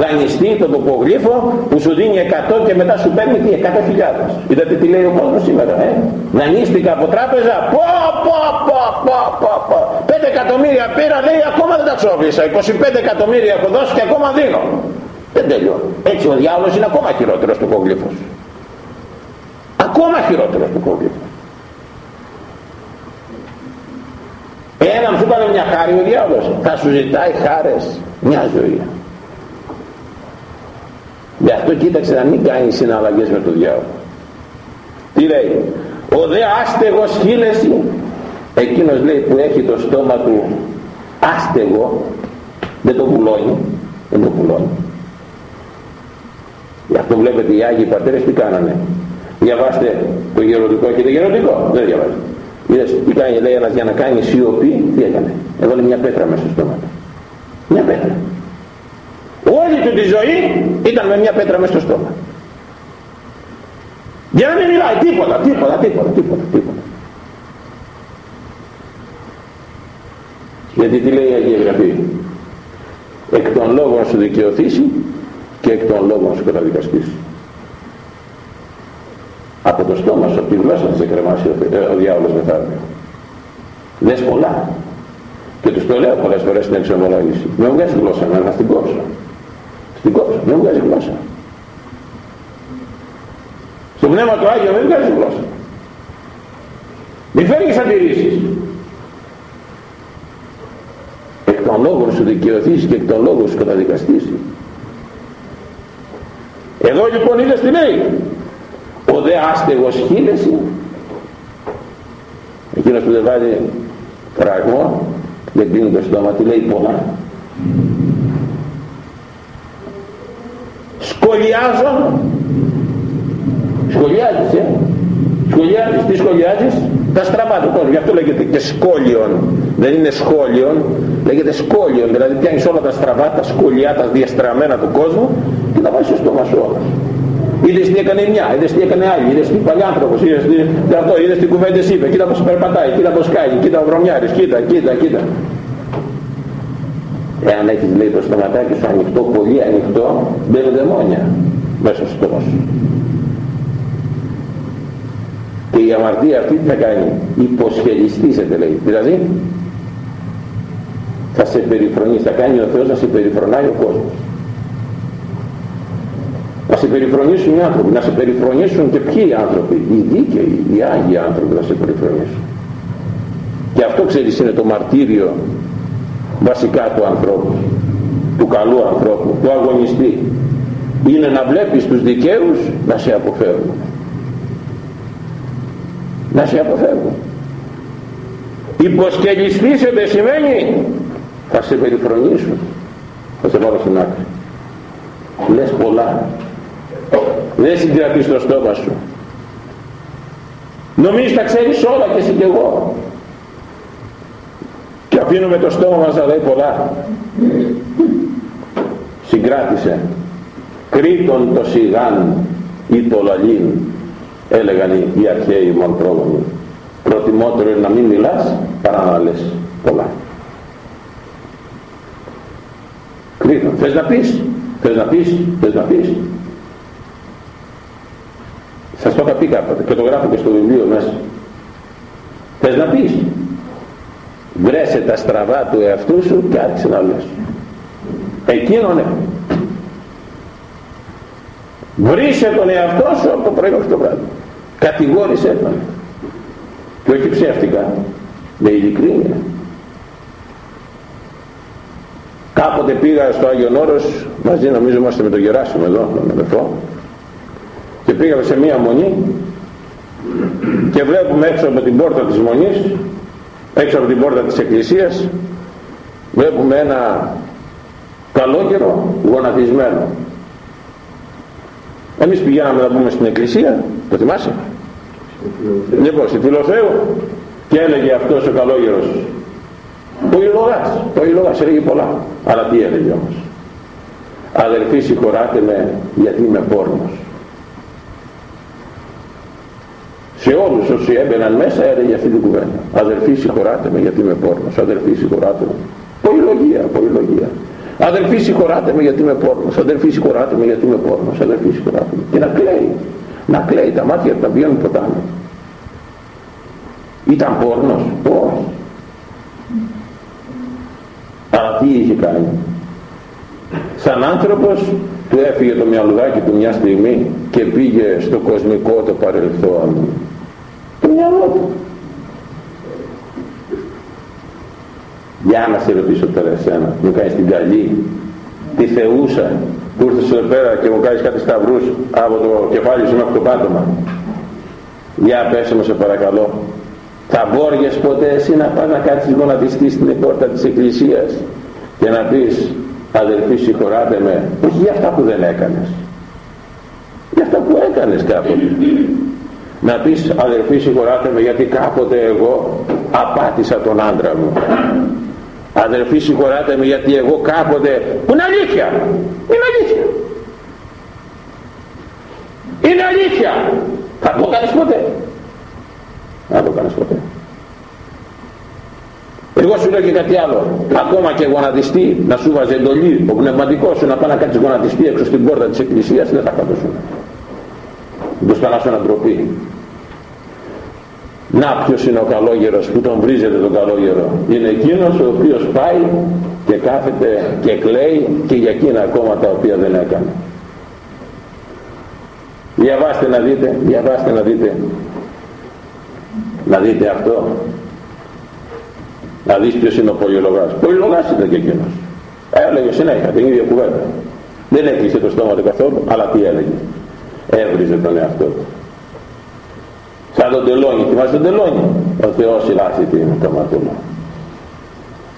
δανειστή, τον τοπογλύφο που σου δίνει 100 και μετά σου παίρνει τι 100 χιλιάδες. Είδατε τι λέει ο κόσμος σήμερα, ε; Δανείστηκα από τράπεζα, πω πω πω πω πω πω. 5 εκατομμύρια πήρα, λέει ακόμα δεν τα ξόφλησα. 25 εκατομμύρια έχω δώσει και ακόμα δίνω. Δεν τελειώνει. Έτσι ο διάολος είναι ακόμα χειρότερος του κογλύφος. Ακόμα χειρότερος του κογλύφος. Ένα σου έκανε μια χάρη ο διάολος, θα σου ζητάει χάρες μια ζωή. Γι' αυτό κοίταξε να μην κάνει συναλλαγές με τον διάολο τι λέει; Ο δε άστεγος χείλεση εκείνος λέει που έχει το στόμα του άστεγο δεν το πουλώνει δεν το πουλώνει. Γι' αυτό βλέπετε οι Άγιοι Πατέρες τι κάνανε. Διαβάστε το γεροντικό και το γεροντικό; Δεν διαβάζετε Είδες τι κάνει λέει ένας για να κάνει σιωπή τι έκανε έβαλε μια πέτρα μέσα στο στόμα του μια πέτρα. Όλη του τη ζωή ήταν με μια πέτρα μέσα στο στόμα. Για να μην μιλάει τίποτα, τίποτα, τίποτα, τίποτα, τίποτα. Γιατί τι λέει η Αγία Γραφή; Εκ των λόγων σου δικαιωθήσει και εκ των λόγων σου καταδικαστήσει. Από το στόμα σου, από τη γλώσσα θα σε κρεμάσει ο, ο διάολος μεθαύριο. Λες πολλά. Και τους το λέω πολλές φορές στην εξομολόγηση. Με βγάζει γλώσσα, να στην κόψω. Στην κόψω, με βγάζει γλώσσα. Στο πνεύμα του Άγιο δεν βγάζει γλώσσα. Μη φέρνεις αντιρρήσεις. Εκ των λόγων σου δικαιωθείς και εκ των λόγων σου καταδικαστείς. Εδώ λοιπόν είδες τι λέει. Ο δε άστεγος χείλεση. Εκείνος που δεν βάλει φραγμό δεν κλείνει το στόμα τι λέει πολλά σχολιάζω. Σχολιάζεις ε. Σχολιάζεις, τι σχολιάζεις; Τα στραβά του κόσμου, γι' αυτό λέγεται και σκόλιον δεν είναι σχόλιον λέγεται σκόλιον, δηλαδή πιάνεις όλα τα στραβά τα σχολιά, τα διαστραμμένα του κόσμου και τα βάζεις στο στόμα σου όλα είδες τι έκανε μια, είδες τι έκανε άλλη, είδες τι παλιάνθρωπος, είδες τι, αυτό, είδες τι κουβέντες είπε, κοίτα πως περπατάει, κοίτα πως κάνει, κοίτα ο βρωμιάρης, κοίτα, κοίτα, κοίτα. Εάν έχεις λέει το στοματάκι σου ανοιχτό, πολύ ανοιχτό, μπαίνουν δαιμόνια μέσα στο στόμα σου. Και η αμαρτία αυτή τι θα κάνει, υποσχελιστήσεται λέει. Δηλαδή, θα σε περιφρονήσει, θα κάνει ο Θεός να σε περιφρονάει ο κόσμος να σε περιφρονήσουν οι άνθρωποι, να σε περιφρονήσουν και ποιοι άνθρωποι, οι δίκαιοι, οι Άγιοι άνθρωποι να σε περιφρονήσουν. Και αυτό ξέρεις είναι το μαρτύριο βασικά του ανθρώπου, του καλού ανθρώπου, του αγωνιστή. Είναι να βλέπεις τους δικαίους να σε αποφεύγουν. Να σε αποφεύγουν. Υποσκελιστήσετε σημαίνει θα σε περιφρονήσουν. Θα σε βάλω στην άκρη. Λες πολλά δεν συγκρατείς το στόμα σου. Νομίζεις τα ξέρεις όλα και εσύ και εγώ. Και αφήνουμε το στόμα μας να λέει πολλά. Συγκράτησε. Κρίτον το σιγάν ή το λαλίν έλεγαν οι αρχαίοι μόνο πρόγονοι προτιμότερο είναι να μην μιλάς παρά να λες πολλά. Κρίτον θες να πεις; Θες να πεις; Θες να πεις; Σας το είχα πει κάποτε και το γράφω και στο βιβλίο μέσα. Θες να πεις; Βρέσε τα στραβά του εαυτού σου και άρχισε να λες. Εκείνο ναι. Βρίσε τον εαυτό σου από το πρωί μέχρι το βράδυ. Κατηγόρησε τον. και όχι ψεύτικα με ειλικρίνεια κάποτε πήγα στο Άγιον Όρος μαζί νομίζω είμαστε με τον Γεράσιμο εδώ τον αδερφό και πήγαμε σε μία μονή και βλέπουμε έξω από την πόρτα της μονής έξω από την πόρτα της εκκλησίας βλέπουμε ένα καλόγερο γονατισμένο εμείς πηγαίναμε να μπούμε στην εκκλησία το θυμάσαι; Λοιπόν στη Φιλοθέου και έλεγε αυτός ο καλόγερος Πολυλογάς, πολυλογάς, έλεγε πολλά. Αλλά τι έλεγε όμως; Αδελφοί συγχωράτε με γιατί είμαι πόρνος. Σε όλους όσοι έμπαιναν μέσα έλεγε αυτή την κουβέντα. Αδελφοί συγχωράτε με γιατί είμαι πόρνος. Αδελφοί συγχωράτε με. Πολυλογία, πολυλογία. Αδελφοί συγχωράτε με γιατί είμαι πόρνος. Αδελφοί συγχωράτε με γιατί είμαι πόρνος. Αδελφοί συγχωράτε με. Και να κλαίει. Να κλαίει τα μάτια του να βγαίνουν ποτάμι. Ήταν πόρνος. Όχι. Αλλά τι είχε κάνει. Σαν άνθρωπος του έφυγε το μυαλουδάκι του μια στιγμή και πήγε στο κοσμικό το παρελθόν. Το μυαλό του. Για να σε ρωτήσω τώρα εσένα, μου κάνεις την καλή, τη θεούσα που ήρθες εδώ πέρα και μου κάνεις κάτι σταυρούς από το κεφάλι σου μέχρι το πάτωμα. Για πέσε μου σε παρακαλώ, θα μπόργες ποτέ εσύ να πας να κάτσεις γονατιστή στην πόρτα της εκκλησίας και να πεις αδελφοί συγχωράτε με όχι για αυτά που δεν έκανες για αυτά που έκανες κάποτε να πεις αδελφοί συγχωράτε με γιατί κάποτε εγώ απάτησα τον άντρα μου αδελφοί συγχωράτε με γιατί εγώ κάποτε που είναι αλήθεια είναι αλήθεια είναι αλήθεια θα το κάνεις ποτέ δεν το κάνεις ποτέ. Εγώ σου λέω και κάτι άλλο. Ακόμα και γονατιστή να σου βάζει εντολή ο πνευματικός σου να πάει να κάτσεις γονατιστή έξω στην πόρτα της εκκλησίας δεν θα κατώσουν. Δεν το στανάσω να ντροπή. Να ποιος είναι ο καλόγερος που τον βρίζεται τον καλόγερο. Είναι εκείνος ο οποίος πάει και κάθεται και κλαίει και για εκείνα ακόμα τα οποία δεν έκανε. Διαβάστε να δείτε, διαβάστε να δείτε. Να δείτε αυτό. Να δεις ποιος είναι ο πολυλογάς. Πολυλογάς ήταν και εκείνος. Έλεγε συνέχεια την ίδια κουβέντα. Δεν έκλεισε το στόμα του καθόλου αλλά τι έλεγε. Έβριζε τον εαυτό του σαν τον τελώνι θυμάσαι τον τελώνι ο Θεός ηλάσει την καματούλα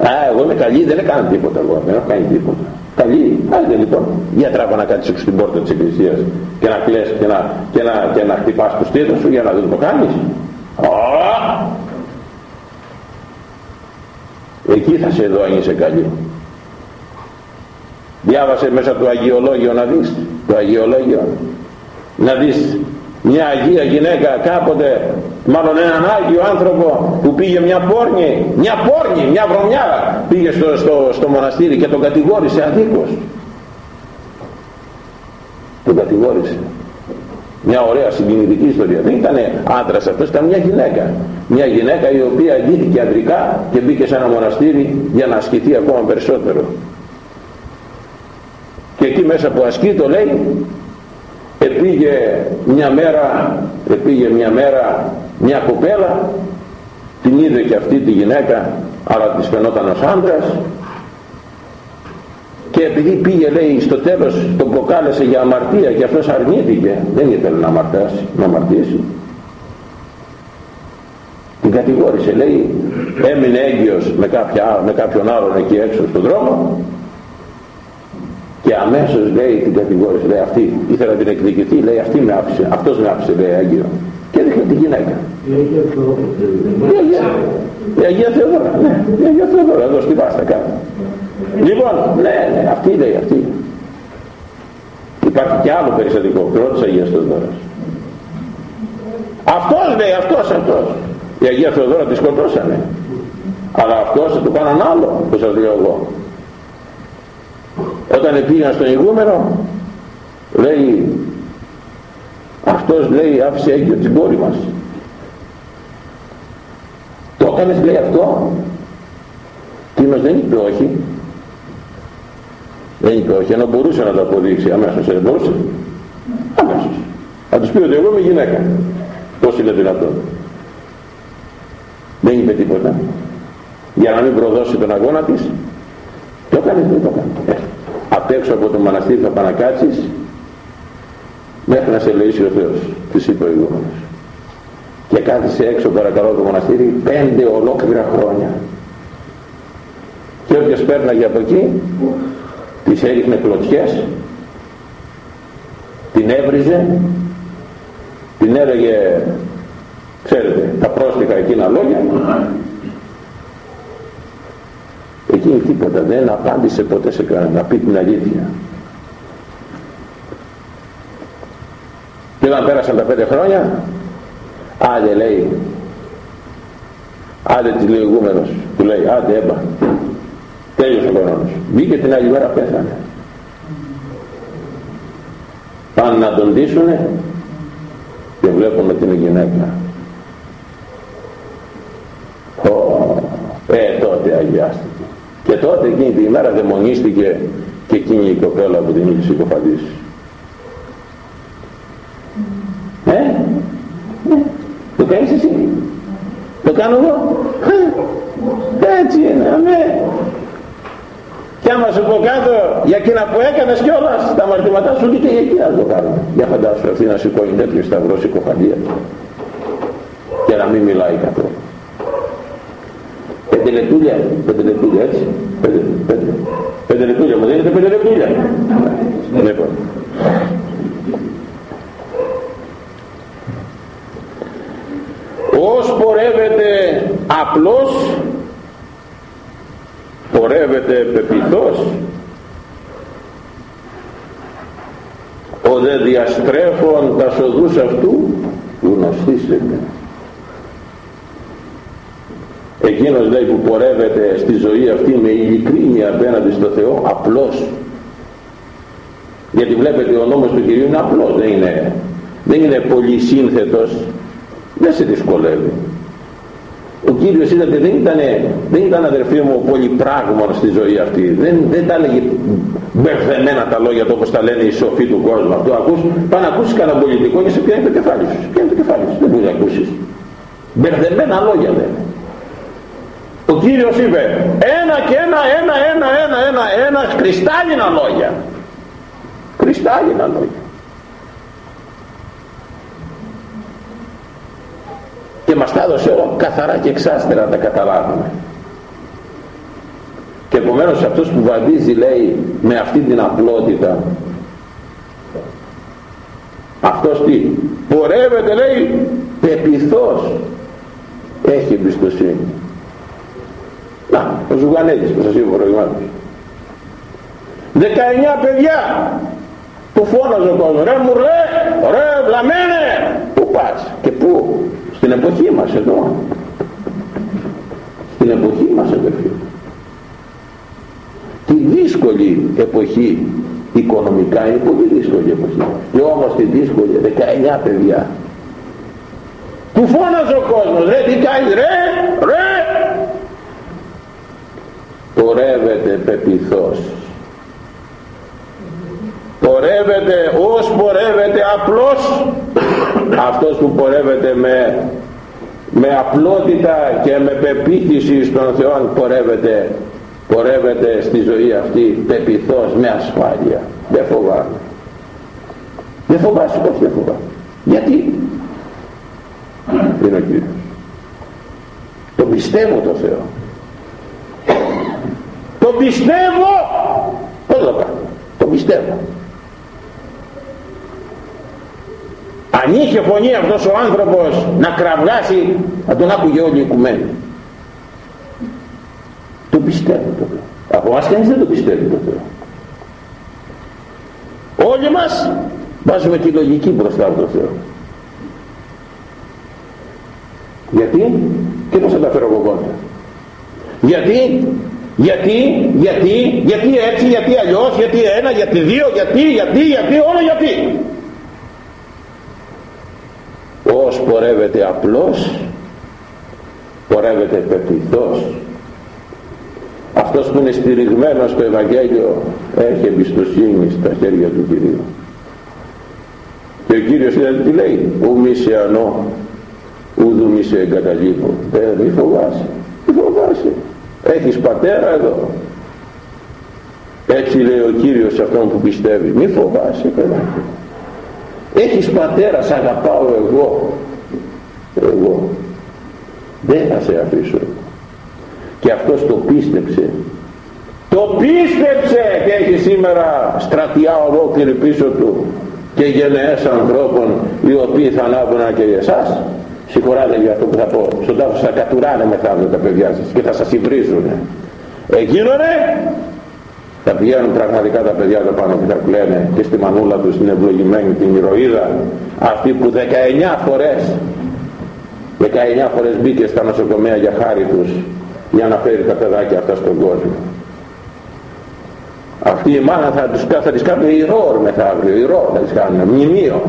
Α, εγώ είμαι καλή, δεν έκανα τίποτα εγώ, δεν έχω κάνει τίποτα. Καλή, άντε λοιπόν, για τράβα να κάτσεις στην πόρτα της εκκλησίας και να κλαις και να, και να, και να χτυπάς το στήθο σου για να δεν το κάνεις. Εκεί θα σε δω αν είσαι καλή. Διάβασε μέσα το Αγιολόγιο να δεις, το Αγιολόγιο, να δεις μια Αγία γυναίκα κάποτε, μάλλον έναν Άγιο άνθρωπο που πήγε μια πόρνη, μια πόρνη, μια βρωμιά, πήγε στο, στο, στο μοναστήρι και τον κατηγόρησε αδίκως. Τον κατηγόρησε. Μια ωραία συγκινητική ιστορία. Δεν ήταν άντρας αυτός ήταν μια γυναίκα. Μια γυναίκα η οποία αγγίθηκε αντρικά και μπήκε σε ένα μοναστήρι για να ασκηθεί ακόμα περισσότερο. Και εκεί μέσα που ασκεί το λέει επήγε μια μέρα επήγε μια μέρα μια κοπέλα την είδε και αυτή τη γυναίκα αλλά της φαινόταν ως άντρας. Και επειδή πήγε λέει στο τέλος τον προκάλεσε για αμαρτία και αυτός αρνήθηκε. Δεν ήθελε να αμαρτάσει να αμαρτήσει. Την κατηγόρησε λέει έμεινε έγκυος με, κάποια, με κάποιον άλλον εκεί έξω στον δρόμο και αμέσως λέει την κατηγόρησε λέει αυτή ήθελα να την εκδικηθεί λέει αυτή με άφησε αυτός με άφησε λέει έγκυο και δείχνει τη γυναίκα η Αγία Θεοδόρα ναι η Αγία Θεοδόρα εδώ στη Βάστα κάτω Λοιπόν, ναι, ναι, αυτή λέει, αυτή. Υπάρχει και άλλο περιστατικό, πρώτης Αγίας Θεοδόρας. Αυτός λέει, αυτός, αυτός. Η Αγία Θεοδόρα τη σκοτώσανε. Αλλά αυτός θα του κάναν άλλο, που σας λέω εγώ. Όταν πήγαν στον ηγούμενο, λέει, αυτός λέει άφησε έγκυο την κόρη μας. Το έκανες λέει αυτό; Τίνος δεν είπε όχι. Δεν είπε όχι, ενώ μπορούσε να το αποδείξει αμέσως, δεν μπορούσε. Αμέσως. Θα τους πει ότι εγώ είμαι γυναίκα. Πώς είναι δυνατόν. για να μην προδώσει τον αγώνα της το έκανε δεν το έκανε ε, απ' έξω από το μοναστήρι θα πανακάτσεις μέχρι να σε λύσει ο Θεός της είπε ο ηγούμενος και κάθισε έξω παρακαλώ το μοναστήρι πέντε ολόκληρα χρόνια. Και όποιος πέρναγε από εκεί της έριχνε κλωτσιές την έβριζε την έλεγε ξέρετε τα πρόστιχα εκείνα λόγια εκείνη τίποτα δεν απάντησε ποτέ σε κανένα να πει την αλήθεια. Και όταν πέρασαν τα πέντε χρόνια άντε λέει άντε τη λέει ο του λέει άντε έμπα τέλειωσε ο χρόνος. Μπήκε την άλλη μέρα πέθανε. Πάνε να τον ντύσουνε και βλέπουμε την γυναίκα. Ε τότε αγιάστηκε και τότε εκείνη τη ημέρα δαιμονίστηκε και εκείνη η κοπέλα που την είχε συκοφαντήσει ε, ναι. το κάνεις εσύ; Το κάνω εγώ; Ε, έτσι είναι αμέ και άμα σου πω κάτω για εκείνα που έκανες κιόλας τα αμαρτήματά σου και για εκείνα το κάνω για φαντάσου αυτή να σηκώνει τέτοιος σταυρός συκοφαντία και να μην μιλάει καθόλου πέντε λεπτούλια πέντε λεπτούλια έτσι. Πέντε, πέντε, πέντε λεπτούλια μου δίνετε πέντε λεπτούλια. Λοιπόν. Ως πορεύεται απλός πορεύεται πεπιθός ο δε διαστρέφων τα σοδούς αυτού γνωστήσεται εκείνος λέει που πορεύεται στη ζωή αυτή με ειλικρίνεια απέναντι στο Θεό απλός. Γιατί βλέπετε ο νόμος του Κυρίου είναι απλός δεν είναι, δεν είναι πολύ σύνθετος δεν σε δυσκολεύει. Ο Κύριος είδατε δεν ήταν, δεν ήταν αδερφοί μου πολύ πράγμα στη ζωή αυτή. Δεν, δεν τα έλεγε μπερδεμένα τα λόγια του όπως τα λένε οι σοφοί του κόσμου. Αυτό ακούς, πάνε να ακούσεις κανένα πολιτικό και σε πιάνει το κεφάλι σου. Πιάνει το κεφάλι σου. Δεν μπορείς να ακούσεις. Μπερδεμένα λόγια λένε ο Κύριος είπε ένα και ένα ένα ένα ένα ένα ένα κρυστάλλινα λόγια κρυστάλλινα λόγια. Και μας τα έδωσε όλα καθαρά και εξάστερα να τα καταλάβουμε. Και επομένως αυτός που βαδίζει λέει με αυτή την απλότητα αυτός τι πορεύεται λέει πεπιθός έχει εμπιστοσύνη να ο Ζουγανέτης που σας είπα προηγουμένως 19 παιδιά που φώναζε ο κόσμος ρε μουρλέ ρε βλαμένε πού πας και πού; Στην εποχή μας εδώ. Στην εποχή μας αδερφοί. Τη δύσκολη εποχή οικονομικά είναι πολύ δύσκολη εποχή. Και όμως τη δύσκολη 19 παιδιά. Που φώναζε ο κόσμος ρε τι κάνεις ρε ρε πορεύεται πεπιθός πορεύεται ως πορεύεται απλός αυτός που πορεύεται με, με απλότητα και με πεποίθηση στον Θεό πορεύεται, πορεύεται στη ζωή αυτή πεπιθός με ασφάλεια. Δεν φοβάμαι. Δεν φοβάσαι όχι δεν φοβάμαι. Γιατί; Είναι ο Κύριος. Το πιστεύω το Θεό το πιστεύω. Πώς το κάνω το πιστεύω. Αν είχε φωνή αυτός ο άνθρωπος να κραυγάσει θα τον άκουγε όλη η οικουμένη το πιστεύω το Θεό από εμάς κανείς δεν το πιστεύει το Θεό όλοι μας βάζουμε τη λογική μπροστά από το Θεό. Γιατί; Και πως θα τα φέρω εγώ γιατί; Γιατί, γιατί, γιατί έτσι, γιατί αλλιώς, γιατί ένα, γιατί δύο, γιατί, γιατί, γιατί, όλο γιατί. Ως πορεύεται απλός πορεύεται πεπιθός. Αυτός που είναι στηριγμένος στο Ευαγγέλιο έχει εμπιστοσύνη στα χέρια του Κυρίου. Και ο Κύριος είδατε τι λέει ου μη σε ανώ ουδου μη σε εγκαταλείπω ε, μη φοβάσαι μη φοβάσαι έχεις πατέρα εδώ. Έτσι λέει ο Κύριος σε αυτόν που πιστεύει. Μη φοβάσαι παιδάκι έχεις πατέρα σ' αγαπάω εγώ. Εγώ. Δεν θα σε αφήσω. Και αυτός το πίστεψε. Το πίστεψε! Και έχει σήμερα στρατιά ολόκληρη πίσω του και γενναίες ανθρώπων οι οποίοι θα ανάβουν και για εσάς συγχωράτε για αυτό που θα πω. Στον τάφο θα κατουράνε μεθαύριο τα παιδιά σας και θα σας υβρίζουν εκείνονε θα πηγαίνουν πραγματικά τα παιδιά τα πάνω και θα κλαίνε και στη μανούλα τους την ευλογημένη την ηρωίδα. Αυτή που 19 φορές 19 φορές μπήκε στα νοσοκομεία για χάρη τους για να φέρει τα παιδάκια αυτά στον κόσμο. Αυτή η μάνα θα, τους, θα τις κάνουν ηρώορ μεθαύριο ηρώορ θα τις κάνουν μνημείο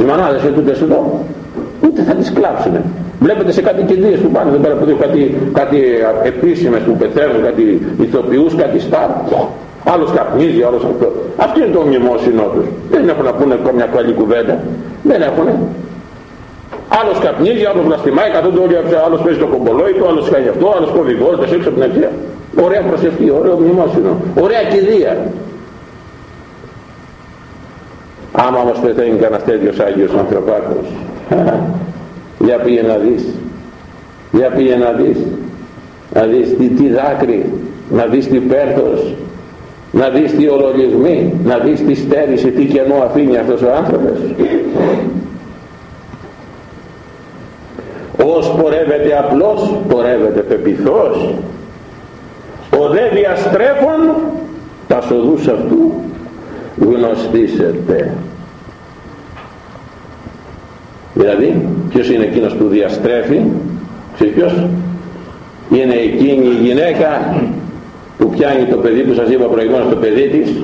οι μανάδες ετούτες εδώ ούτε θα τις κλάψουν βλέπετε σε κάτι κηδείες που πάνε εδώ πέρα που δείχνουν κάτι, κάτι επίσημες που πεθαίνουν κάτι ηθοποιούς, κάτι στάρ. Άλλος καπνίζει, άλλος αυτό. Αυτό είναι το μνημόσυνό τους. Δεν έχουν να πούνε καμιά καλή κουβέντα. Δεν έχουν άλλος καπνίζει, άλλος βλαστημάει καθόνται όλοι άλλος παίζει το κομπολόι του, άλλος κάνει αυτό, άλλος κόβει βόλτες έξω από την αρχαία. Ωραία προσευχή, ωραίο μνημόσυνο ωραία κηδεία άμα όμως πεθαίνει κανένας τέτοιος Άγιος ανθρωπάκος για πήγε να δεις. Για πήγε να δεις. Να δεις τι, τι δάκρυ να δεις τι πέρθος να δεις τι ολογισμοί να δεις τι στέρηση τι κενό αφήνει αυτός ο άνθρωπος. Ως πορεύεται απλός πορεύεται πεπιθός. Ο δε διαστρέφων τα σοδούς αυτού γνωστήσετε δηλαδή ποιος είναι εκείνος που διαστρέφει ξέρεις ποιος; Είναι εκείνη η γυναίκα που πιάνει το παιδί που σας είπα προηγουμένως το παιδί της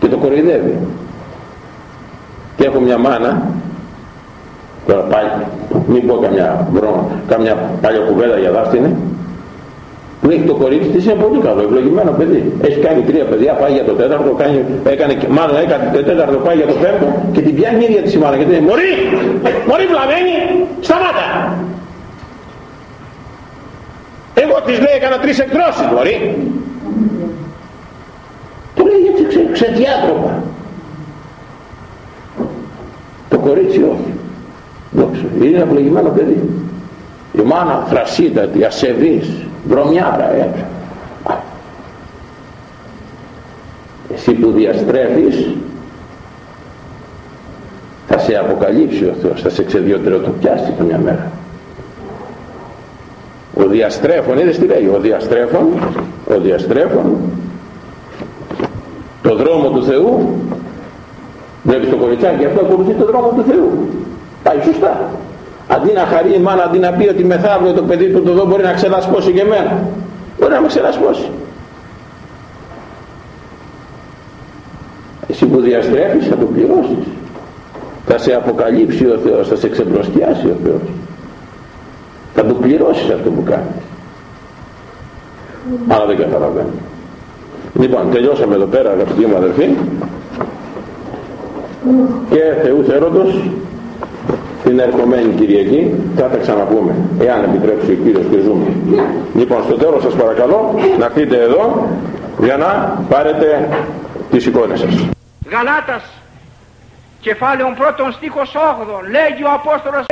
και το κοροϊδεύει. Και έχω μια μάνα τώρα πάλι μην πω καμιά, καμιά παλιά κουβέντα για δάστηνε που έχει το κορίτσι της είναι πολύ καλό, ευλογημένο παιδί. Έχει κάνει τρία παιδιά, πάει για το τέταρτο, κάνει, έκανε, μάλλον έκανε το τέταρτο, πάει για το πέμπτο και την πιάνει η ίδια τη μάνα και λέει Μωρή, Μωρή βλαμμένη, σταμάτα. Εγώ της λέει έκανα τρεις εκδρώσεις, Μωρή. Του λέει έτσι ξε, ξεδιάτροπα. Το κορίτσι όχι. Δόξα, είναι ευλογημένο παιδί. Η μάνα θρασίτατη, ασεβής, βρωμιάρα έτσι εσύ που διαστρέφεις θα σε αποκαλύψει ο Θεός θα σε πιάσει μια μέρα. Ο διαστρέφων είδες τι λέει ο διαστρέφων ο διαστρέφων το δρόμο του Θεού βλέπεις το κοριτσάκι αυτό ακολουθεί το δρόμο του Θεού. Πάει σωστά αντί να χαρεί η μάνα αντί να πει ότι μεθαύριο το παιδί του το δω μπορεί να ξελασπώσει και εμένα. Μπορεί να με ξελασπώσει. Εσύ που διαστρέφεις θα το πληρώσεις. Θα σε αποκαλύψει ο Θεός θα σε ξεμπροστιάσει ο Θεός. Θα το πληρώσεις αυτό που κάνεις. Αλλά δεν καταλαβαίνω. Λοιπόν τελειώσαμε εδώ πέρα αγαπητοί μου αδερφοί. Και Θεού θέρωτος την ερχομένη Κυριακή θα τα ξαναπούμε εάν επιτρέψει ο Κύριος και ζούμε. Λοιπόν στο τέλος σας παρακαλώ να έρθείτε εδώ για να πάρετε τις εικόνες σας. Γαλάτας κεφάλαιο πρώτον στίχος 8 λέγει ο Απόστολος